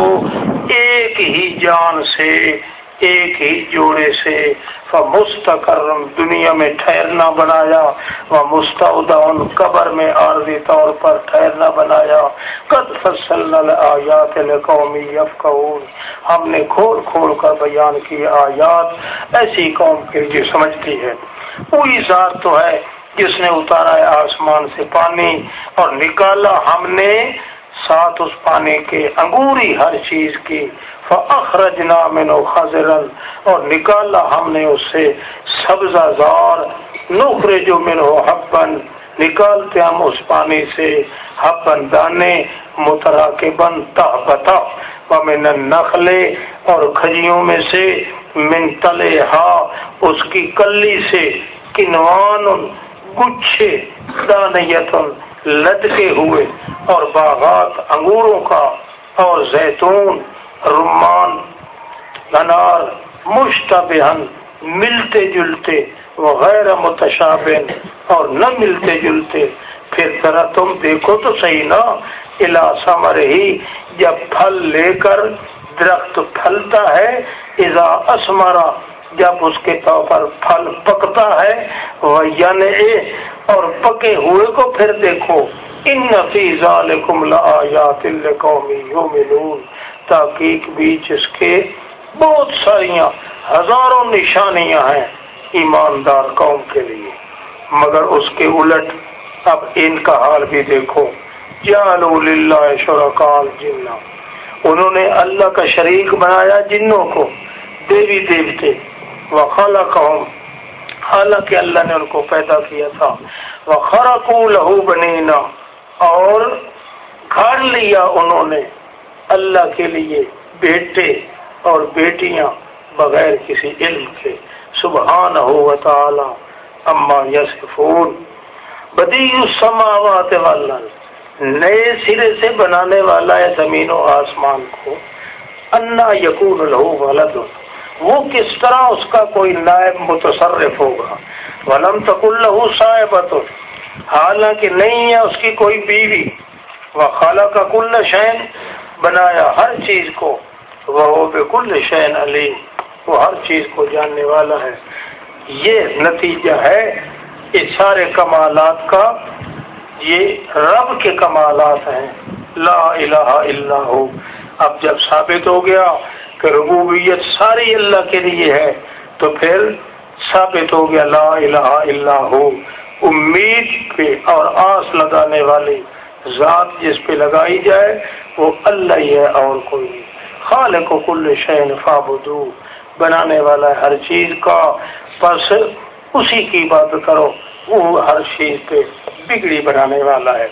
ایک ہی جان سے۔ ایک ہی جوڑے سے مستقرم دنیا میں ٹھہرنا بنایا وہ مستعودن قبر میں عارضی طور پر ٹھہرنا بنایا۔ قد فصل آیات قومی یفقون ہم نے کھول کھول کر بیان کی آیات، ایسی قوم کے لیے سمجھتی ہے۔ وہی ذات تو ہے جس نے اتارا ہے آسمان سے پانی اور نکالا ہم نے۔ ساتھ اس پانی کے انگوری ہر چیز کی۔ فخرجنا من خزرن اور نکالا ہم نے اس سے سبزہ زار۔ نخر جو من ہو حبن نکالتے ہم اس پانی سے حبن دانے مترا کے بن تحبتا۔ ومن النخلے اور کھجیوں میں سے من تلے ہا اس کی کلی سے کنوان، گچھے، دانیتن۔ لٹکے ہوئے اور باغات انگوروں کا اور زیتون، رمان، انار مشتبہن ملتے جلتے وغیرہ متشابن اور نہ ملتے جلتے۔ پھر ذرا تم دیکھو تو صحیح نا الا سمر ہی جب پھل لے کر درخت پھلتا ہے، اذا اسمرا جب اس کے طور پر پھل پکتا ہے، وہ یعنی اور پکے ہوئے کو پھر دیکھو۔ ان نفیز قومی تحقیق بیچ اس کے بہت ساری ہزاروں نشانیاں ہیں ایماندار قوم کے لیے۔ مگر اس کے الٹ اب ان کا حال بھی دیکھو۔ شرکال جنا انہوں نے اللہ کا شریک بنایا جنوں کو، دیوی دیوتے۔ وہ قوم حالانکہ اللہ نے ان کو پیدا کیا تھا. وہ خرا کو لہو بنینا اور گھر لیا انہوں نے اللہ کے لیے بیٹے اور بیٹیاں بغیر کسی علم کے. سبحان ہو و تعالی اما یسفون بدی السماوات والا نئے سرے سے بنانے والا ہے زمین و آسمان کو. انا یقون لہو ولد وہ کس طرح اس کا کوئی نائب متصرف ہوگا؟ ولم تک الہو صاحب حالانکہ نہیں ہے اس کی کوئی بیوی۔ وہ خالہ کا کل شین بنایا ہر چیز کو۔ وہ بالکل شین علی وہ ہر چیز کو جاننے والا ہے۔ یہ نتیجہ ہے اس سارے کمالات کا۔ یہ رب کے کمالات ہیں۔ لا الہ الا ہو۔ اب جب ثابت ہو گیا کہ ربوبیت ساری اللہ کے لیے ہے، تو پھر ثابت ہو گیا لا الہ الا ہو۔ امید پہ اور آس لگانے والی ذات جس پہ لگائی جائے، وہ اللہ ہی ہے اور کوئی خالق و کل شہن فابدو بنانے والا ہے ہر چیز کا۔ بس اسی کی بات کرو، وہ ہر چیز پہ بگڑی بنانے والا ہے۔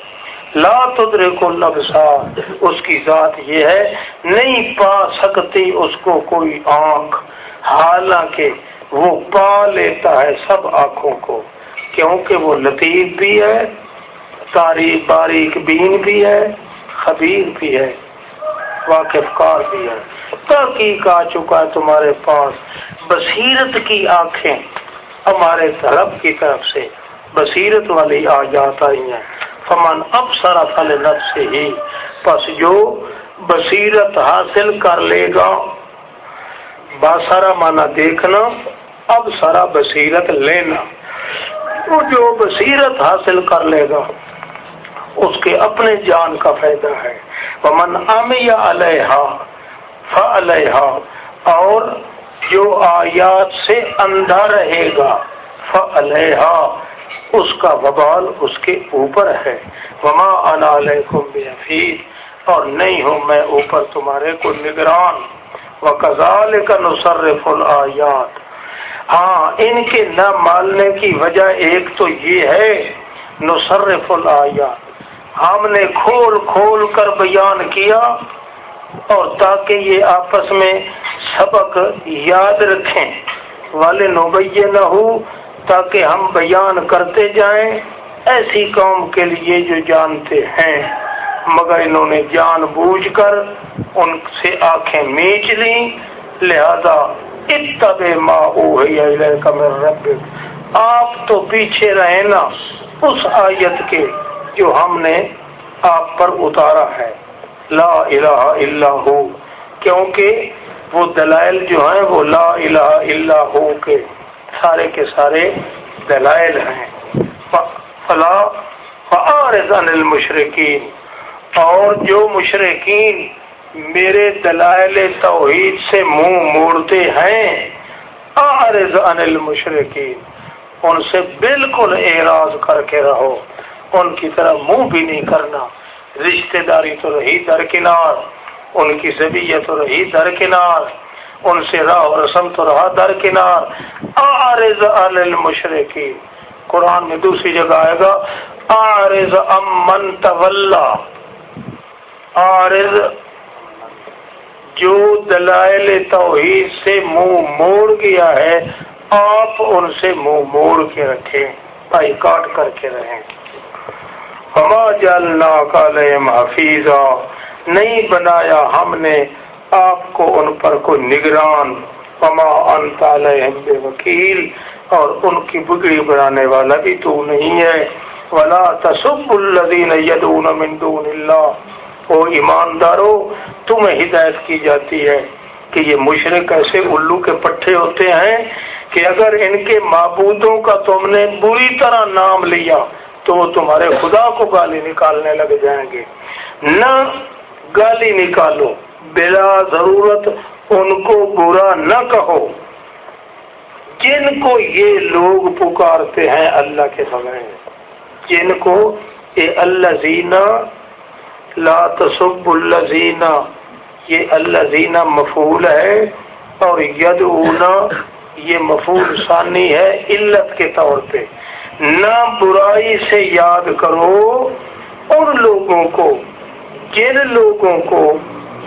لا تدرے کو لبسا اس کی ذات یہ ہے، نہیں پا سکتی اس کو کوئی آنکھ۔ حالانکہ وہ پا لیتا ہے سب آنکھوں کو، کیونکہ وہ لطیف بھی ہے، تاریخ، باریک بین بھی ہے، خبیر بھی ہے واقف کار بھی ہے۔ تحقیق آ چکا ہے تمہارے پاس۔ بصیرت کی آنکھیں ہمارے طرف کی طرف سے، بصیرت والی آ جاتا ہی ہے فمن اب سارا ہی پس جو بصیرت حاصل کر لے گا باسارا مانا دیکھنا اب سارا بصیرت لینا۔ وہ جو بصیرت حاصل کر لے گا، اس کے اپنے جان کا فائدہ ہے۔ ومن عامیہ علیہ فعلیہ اور جو آیات سے اندھا رہے گا فعلیہ اس کا وبال اس کے اوپر ہے۔ وما علیکم بحفیظ اور نہیں ہوں میں اوپر تمہارے کو نگران۔ و کزال کا نصرف الآیات ہاں ان کے نہ مالنے کی وجہ ایک تو یہ ہے، نصرف الآیات ہم نے کھول کھول کر بیان کیا اور تاکہ یہ آپس میں سبق یاد رکھیں۔ والے نوبیہ نہ ہو تاکہ ہم بیان کرتے جائیں ایسی قوم کے لیے جو جانتے ہیں۔ مگر انہوں نے جان بوجھ کر ان سے آنکھیں میچ لی لہذا اتب ماں کا رب آپ تو پیچھے رہے نا اس آیت کے جو ہم نے آپ پر اتارا ہے۔ لا الہ الا ہو، کیونکہ وہ دلائل جو ہیں وہ لا الہ الا ہو کے سارے کے سارے دلائل ہیں۔ فلا فعارض المشرقین اور جو مشرقین میرے دلائل توحید سے منہ موڑتے ہیں عارض عن المشرقین ان سے بالکل اعراض کر کے رہو۔ ان کی طرح منہ بھی نہیں کرنا۔ رشتہ داری تو رہی درکنار ان کی زبیت تو رہی درکنار ان سے راہ و رسم تو رہا درکنار آرز المشرقی قرآن میں دوسری جگہ آئے گا. آرز امن طلّہ آرز جو دلائل توحید سے منہ موڑ گیا ہے، آپ ان سے منہ موڑ کے رکھیں بھائی کاٹ کر کے رہیں۔ ہما جلنا کالم حفیظہ نہیں بنایا ہم نے آپ کو ان پر کو نگران پما ان بے وکیل اور ان کی بگڑی بنانے والا بھی تو نہیں ہے۔ ولا تصب الذین یدون من دون اللہ۔ او ایماندارو، تمہیں ہدایت کی جاتی ہے کہ یہ مشرق ایسے الو کے پٹھے ہوتے ہیں کہ اگر ان کے معبودوں کا تم نے بری طرح نام لیا، تو وہ تمہارے خدا کو گالی نکالنے لگ جائیں گے۔ نہ گالی نکالو۔ بلا ضرورت ان کو برا نہ کہو۔ جن کو یہ لوگ پکارتے ہیں اللہ کے بغیر، جن کو یہ اللہ زینا لا تصب اللہ زینا یہ اللہ زینا مفول ہے اور ید اونا یہ مفول ثانی ہے علت کے طور پہ۔ نہ برائی سے یاد کرو ان لوگوں کو، جن لوگوں کو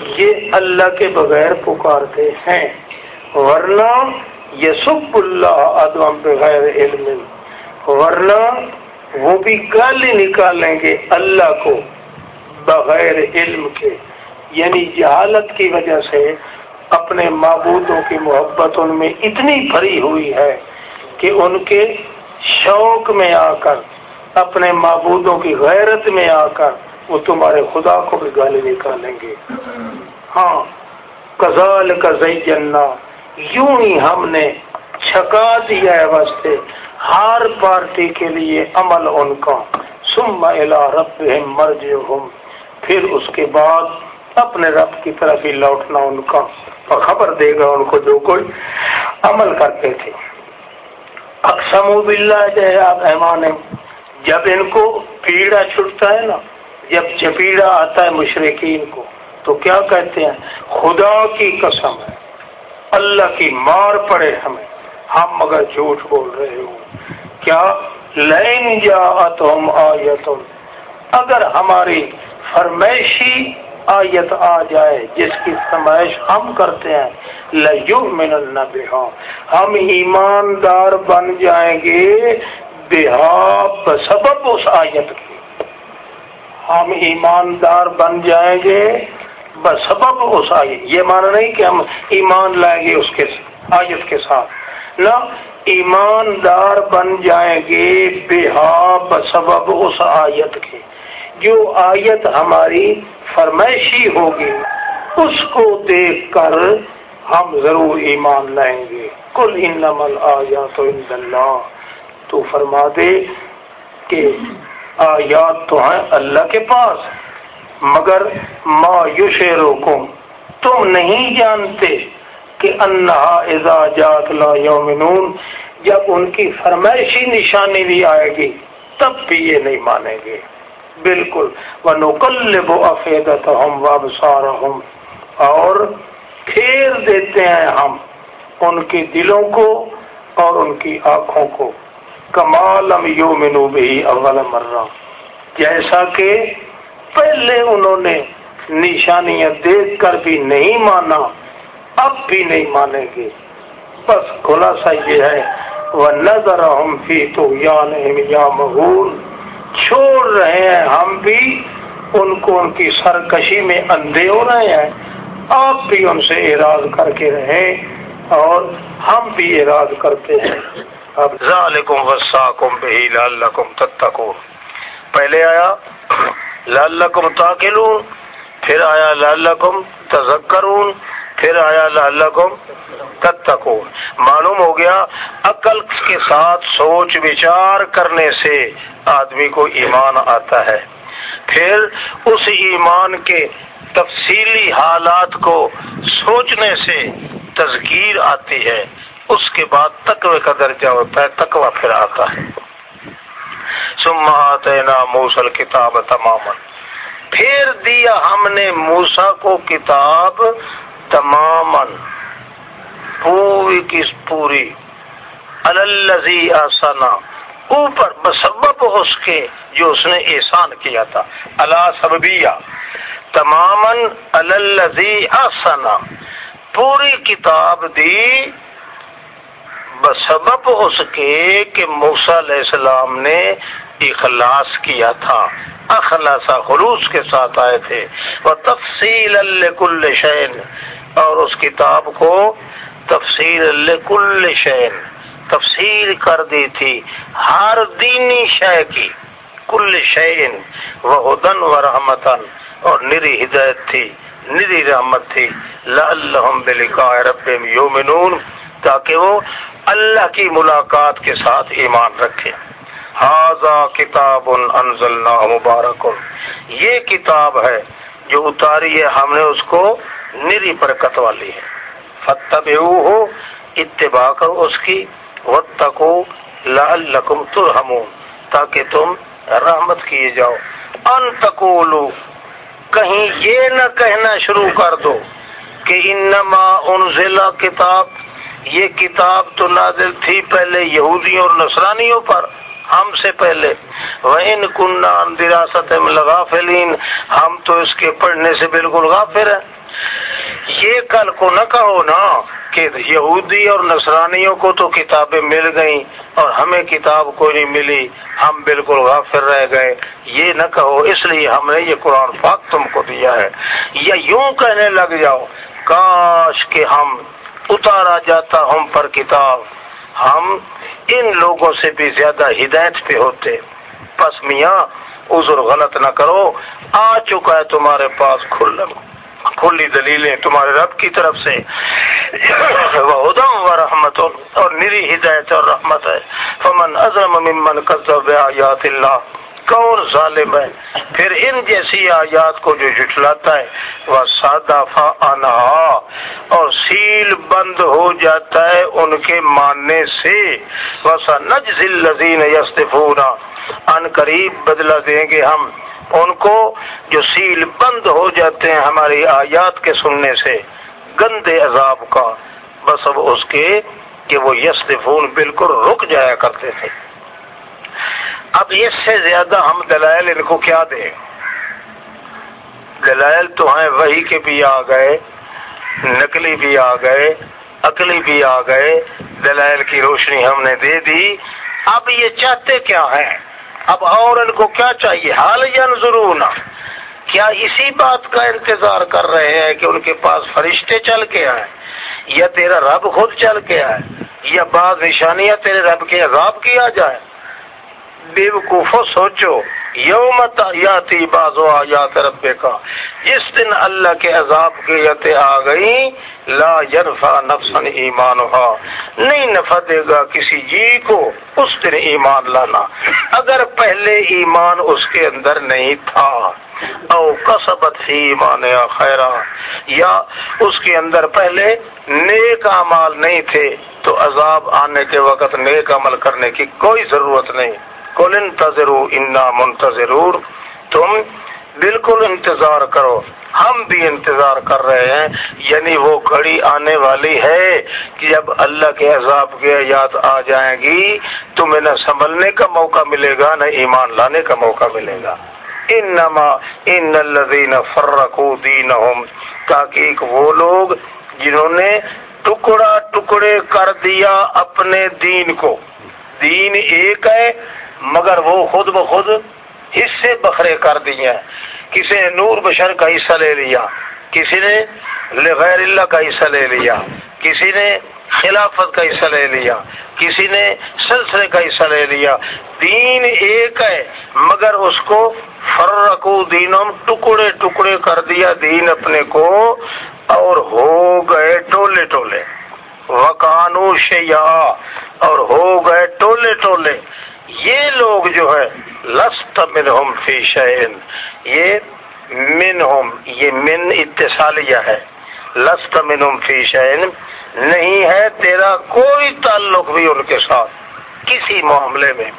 یہ اللہ کے بغیر پکارتے ہیں۔ ورنہ یسب اللہ ادم بغیر علم۔ ورنہ وہ بھی گالی نکالیں گے اللہ کو بغیر علم کے۔ یعنی جہالت کی وجہ سے اپنے معبودوں کی محبت ان میں اتنی بھری ہوئی ہے کہ ان کے شوق میں آ کر، اپنے معبودوں کی غیرت میں آ کر وہ تمہارے خدا کو بھی گالی نکالیں گے۔ ہاں کزال کا زینا، یوں ہی ہم نے چھکا دیا ہے واسطے ہر پارٹی کے لیے عمل ان کا۔ سم رب مرج پھر اس کے بعد اپنے رب کی طرف ہی لوٹنا ان کا۔ خبر دے گا ان کو جو کوئی عمل کرتے تھے۔ اقسم باللہ جائے آپ احمان جب ان کو پیڑا چھٹتا ہے نا جب چپیڑا آتا ہے مشرقین کو، تو کیا کہتے ہیں؟ خدا کی قسم ہے، اللہ کی مار پڑے ہمیں، ہم مگر جھوٹ بول رہے ہوں۔ کیا؟ لین جا تم آیتم اگر ہماری فرمائشی آیت آ جائے، جس کی فرمائش ہم کرتے ہیں لو من النبہ ہم ایماندار بن جائیں گے بحا سبب اس آیت کی۔ ہم ایماندار بن جائیں گے۔ بسبب اس آیت یہ مانا نہیں کہ ہم ایمان لائیں گے اس کے آیت کے ساتھ۔ نہ، ایماندار بن جائیں گے۔ بےحا بسبب اس آیت کے۔ جو آیت ہماری فرمائشی ہوگی، اس کو دیکھ کر ہم ضرور ایمان لائیں گے۔ کل ان نمل آیا تو اللہ۔ تو فرما دے کہ آیات تو ہیں اللہ کے پاس، مگر ما یشیرکم تم نہیں جانتے کہ انہا اذا جات لا یومنون جب ان کی فرمائشی نشانی بھی آئے گی، تب بھی یہ نہیں مانیں گے۔ بالکل وہ نقل و افیدت ہم وابسار اور پھیر دیتے ہیں ہم ان کے دلوں کو اور ان کی آنکھوں کو۔ کمالم یو منو بھی اول مرہ۔ جیسا کہ پہلے انہوں نے نشانیاں دیکھ کر بھی نہیں مانا، اب بھی نہیں مانیں گے۔ بس خلاصہ یہ ہے وہ نظر ہم بھی تو یا نہیں یا مغول چھوڑ رہے ہیں ہم بھی، ان کو ان کی سرکشی میں اندھے ہو رہے ہیں۔ آپ بھی ان سے اراد کر کے رہے اور ہم بھی اراد کرتے ہیں۔ اب ذالکم وساکم بہی لعلکم تتقون۔ پہلے آیا، لعلکم تاکلون، پھر آیا لعلکم تذکرون، پھر آیا لعلکم تتقون۔ معلوم ہو گیا، عقل کے ساتھ سوچ وچار کرنے سے آدمی کو ایمان آتا ہے۔ پھر اس ایمان کے تفصیلی حالات کو سوچنے سے تذکیر آتی ہے۔ اس کے بعد تقوی کا درجہ ہوتا ہے، تقوی پھر آتا ہے۔ سماطینا موسل کتاب تمام پھر دیا ہم نے موسا کو کتاب تمام پوری کی پوری۔ الزی آسنا اوپر بسبب اس کے جو اس نے احسان کیا تھا۔ اللہ سببیا۔ تمام الزی آسنا پوری کتاب دی بسبب اس کے کہ موسا علیہ السلام نے اخلاص کیا تھا۔ اخلاص خلوص کے ساتھ آئے تھے۔ وہ تفصیل الکل شین اور اس کتاب کو تفصیل الکل شین تفصیل کر دی تھی ہر دینی شے کی۔ کل شین وہ ہدن و رحمتن اور نری ہدایت تھی۔ نری رحمت تھی۔ لعلہم بلقاء ربهم یومنون تاکہ وہ اللہ کی ملاقات کے ساتھ ایمان رکھے۔ حاضا کتاب انزلنا مبارک۔ یہ کتاب ہے جو اتاری ہے، ہم نے اس کو نری برکت والی ہے۔ فتب ہو اتباع کرو اس کی۔ وتقو لعلکم ترحمون، تاکہ تم رحمت کیے جاؤ۔ ان تقولو، کہیں یہ نہ کہنا شروع کر دو کہ انما انزل کتاب یہ کتاب تو نازل تھی پہلے یہودیوں اور نصرانیوں پر، ہم سے پہلے۔ وہ کنہ دراست غافلین ہم تو اس کے پڑھنے سے بالکل غافر ہیں۔ یہ کل کو نہ کہو نا کہ یہودی اور نصرانیوں کو تو کتابیں مل گئیں اور ہمیں کتاب کوئی نہیں ملی، ہم بالکل غافر رہ گئے۔ یہ نہ کہو، اس لیے ہم نے یہ قرآن پاک تم کو دیا ہے۔ یا یوں کہنے لگ جاؤ، کاش کہ ہم اتارا جاتا ہم پر کتاب۔ ہم ان لوگوں سے بھی زیادہ ہدایت پہ ہوتے۔ پس میاں، عذر غلط نہ کرو۔ آ چکا ہے تمہارے پاس کھل کھلی دلیلیں تمہارے رب کی طرف سے۔ وہ رحمت۔ اور نری ہدایت اور رحمت ہے۔ فمن ازرم ممن کذب آیات اللہ۔ کون ظالم ہے؟ پھر ان جیسی آیات کو جو جٹلاتا ہے، وہ سادہ فا انہا اور سیل بند ہو جاتا ہے ان کے ماننے سے۔ وسا نج ذلین یستفونا ان قریب بدلا دیں گے ہم ان کو جو سیل بند ہو جاتے ہیں ہماری آیات کے سننے سے۔ گندے عذاب کا۔ بس اب اس کے کہ وہ یس فون بالکل رک جایا کرتے تھے۔ اب اس سے زیادہ ہم دلائل ان کو کیا دیں؟ دلائل تو ہیں وہی کے بھی آ گئے، نقلی بھی آ گئے، عقلی بھی آ گئے، دلائل کی روشنی ہم نے دے دی۔ اب یہ چاہتے کیا ہیں؟ اب اور ان کو کیا چاہیے؟ حال یا ضرور کیا اسی بات کا انتظار کر رہے ہیں کہ ان کے پاس فرشتے چل کے آئے یا تیرا رب خود چل کے آئے؟ یا بعض نشانیاں تیرے رب کے عذاب کیا جائے بے وقوفو سوچو، یوم یاتی بازو آیات رب کا جس دن اللہ کے عذاب کی یتیں آ گئی لا یرفا نفسن ایمان نہیں نفع دے گا کسی جی کو، اس دن ایمان لانا۔ اگر پہلے ایمان اس کے اندر نہیں تھا، او کسبت ہی ایمان خیرا۔ یا اس کے اندر پہلے نیک امال نہیں تھے، تو عذاب آنے کے وقت نیک عمل کرنے کی کوئی ضرورت نہیں۔ کل انتظر انا منتظر تم بالکل انتظار کرو۔ ہم بھی انتظار کر رہے ہیں۔ یعنی وہ گھڑی آنے والی ہے کہ جب اللہ کے عذاب کے یاد آ جائیں گی، تمہیں نہ سنبھلنے کا موقع ملے گا، نہ ایمان لانے کا موقع ملے گا۔ ان ان الدین فرقو دین تاکہ وہ لوگ جنہوں نے ٹکڑا ٹکڑے کر دیا اپنے دین کو۔ دین ایک ہے۔ مگر وہ خود بخود حصے بکھرے کر دیے کسی نے نور بشر کا حصہ لے لیا، کسی نے غیر اللہ کا حصہ لے لیا، کسی نے خلافت کا حصہ لے لیا، کسی نے سلسلے کا حصہ لے لیا۔ دین ایک ہے، مگر اس کو فرقو دینم ٹکڑے ٹکڑے کر دیا دین اپنے کو، اور ہو گئے ٹولے ٹولے۔ وکانو شیا اور ہو گئے ٹولے ٹولے۔ یہ لوگ جو ہے، لست منہم فی شعین یہ منہم، یہ من اتصالیہ ہے۔ لست منہم فی شعین نہیں ہے تیرا کوئی تعلق بھی ان کے ساتھ، کسی معاملے میں۔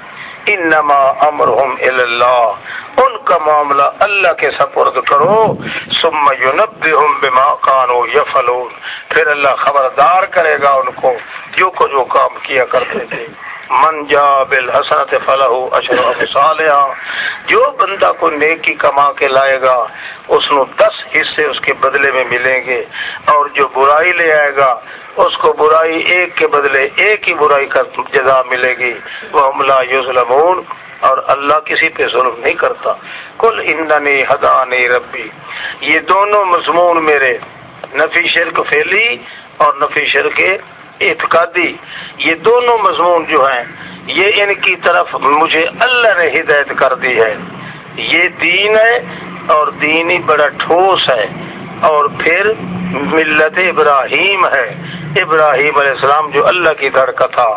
انما امرہم اللہ ان کا معاملہ اللہ کے سپرد کرو۔ ثم ينبئهم بما كانوا يفعلون پھر اللہ خبردار کرے گا ان کو، جو کو جو کام کیا کرتے تھے۔ من جا بل حسنت فلاح اشر جو بندہ کو نیکی کما کے لائے گا، اس نو دس حصے اس کے بدلے میں ملیں گے۔ اور جو برائی لے آئے گا، اس کو برائی ایک کے بدلے ایک ہی برائی کا جزا ملے گی۔ وہ عملہ یوزلمون اور اللہ کسی پہ ظلم نہیں کرتا۔ کل اندنی حدانی ربی۔ یہ دونوں مضمون میرے۔ نفی شرک فیلی اور نفی شرک اعتقادی، یہ دونوں مضمون جو ہیں، یہ ان کی طرف مجھے اللہ نے ہدایت کر دی ہے۔ یہ دین ہے اور دین ہی بڑا ٹھوس ہے۔ اور پھر ملت ابراہیم ہے۔ ابراہیم علیہ السلام جو اللہ کی در کا تھا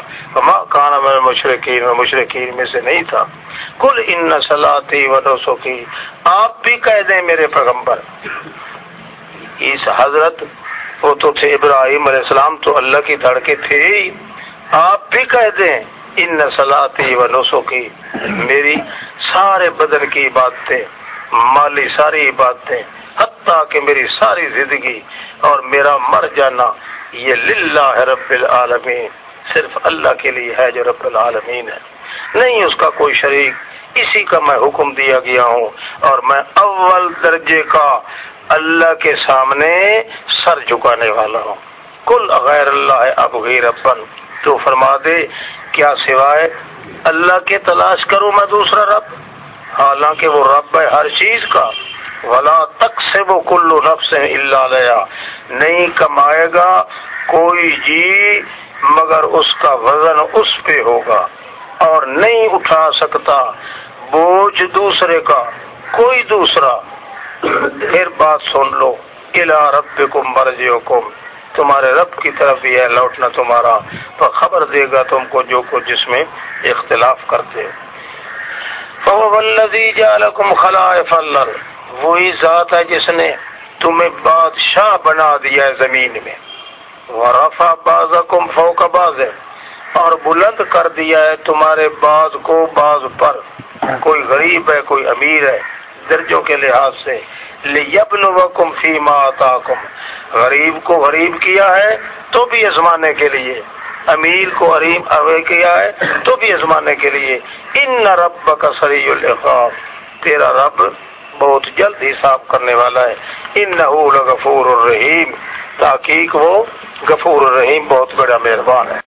کانا میں مشرقین و مشرقین میں سے نہیں تھا۔ کل ان نسلاتی و کی آپ بھی کہہ دیں میرے پیغمبر۔ اس حضرت وہ تو تھے ابراہیم علیہ السلام، تو اللہ کی دھڑکے تھے ہی۔ آپ بھی کہہ دیں، ان نسلاتی و نسو کی میری سارے بدن کی عبادتیں، مالی ساری عبادتیں، حتیٰ کہ میری ساری زندگی، اور میرا مر جانا، یہ للہ ہے رب العالمین۔ صرف اللہ کے لیے ہے جو رب العالمین ہے۔ نہیں اس کا کوئی شریک، اسی کا میں حکم دیا گیا ہوں، اور میں اول درجے کا اللہ کے سامنے سر جھکانے والا ہوں۔ کل غیر اللہ اب غیر ربن، تو فرما دے، کیا سوائے اللہ کے تلاش کروں میں دوسرا رب؟ حالانکہ وہ رب ہے ہر چیز کا۔ ولا تک سے وہ کلو رب سے اللہ لیا نہیں کمائے گا کوئی جی مگر اس کا وزن اس پہ ہوگا۔ اور نہیں اٹھا سکتا بوجھ دوسرے کا، کوئی دوسرا۔ پھر بات سن لو الا رب کم کم تمہارے رب کی طرف ہی ہے، لوٹنا تمہارا۔ تو خبر دے گا تم کو جو کچھ جس میں اختلاف کرتے۔ فوالذی جعلکم خلائف الارض وہی ذات ہے جس نے تمہیں بادشاہ بنا دیا ہے زمین میں۔ ورفع بعضکم فوق بعض۔ اور بلند کر دیا ہے تمہارے بعض کو بعض پر۔ کوئی غریب ہے، کوئی امیر ہے۔ درجوں کے لحاظ سے لیبلوکم فیما آتاکم غریب کو غریب کیا ہے تو بھی ازمانے کے لیے۔ امیر کو حریم اوے کیا ہے تو بھی ازمانے کے لیے۔ ان رب کا سری الخاب تیرا رب بہت جلد حساب کرنے والا ہے۔ ان نہ غفور الرحیم تاکہ وہ غفور الرحیم بہت بڑا مہربان ہے۔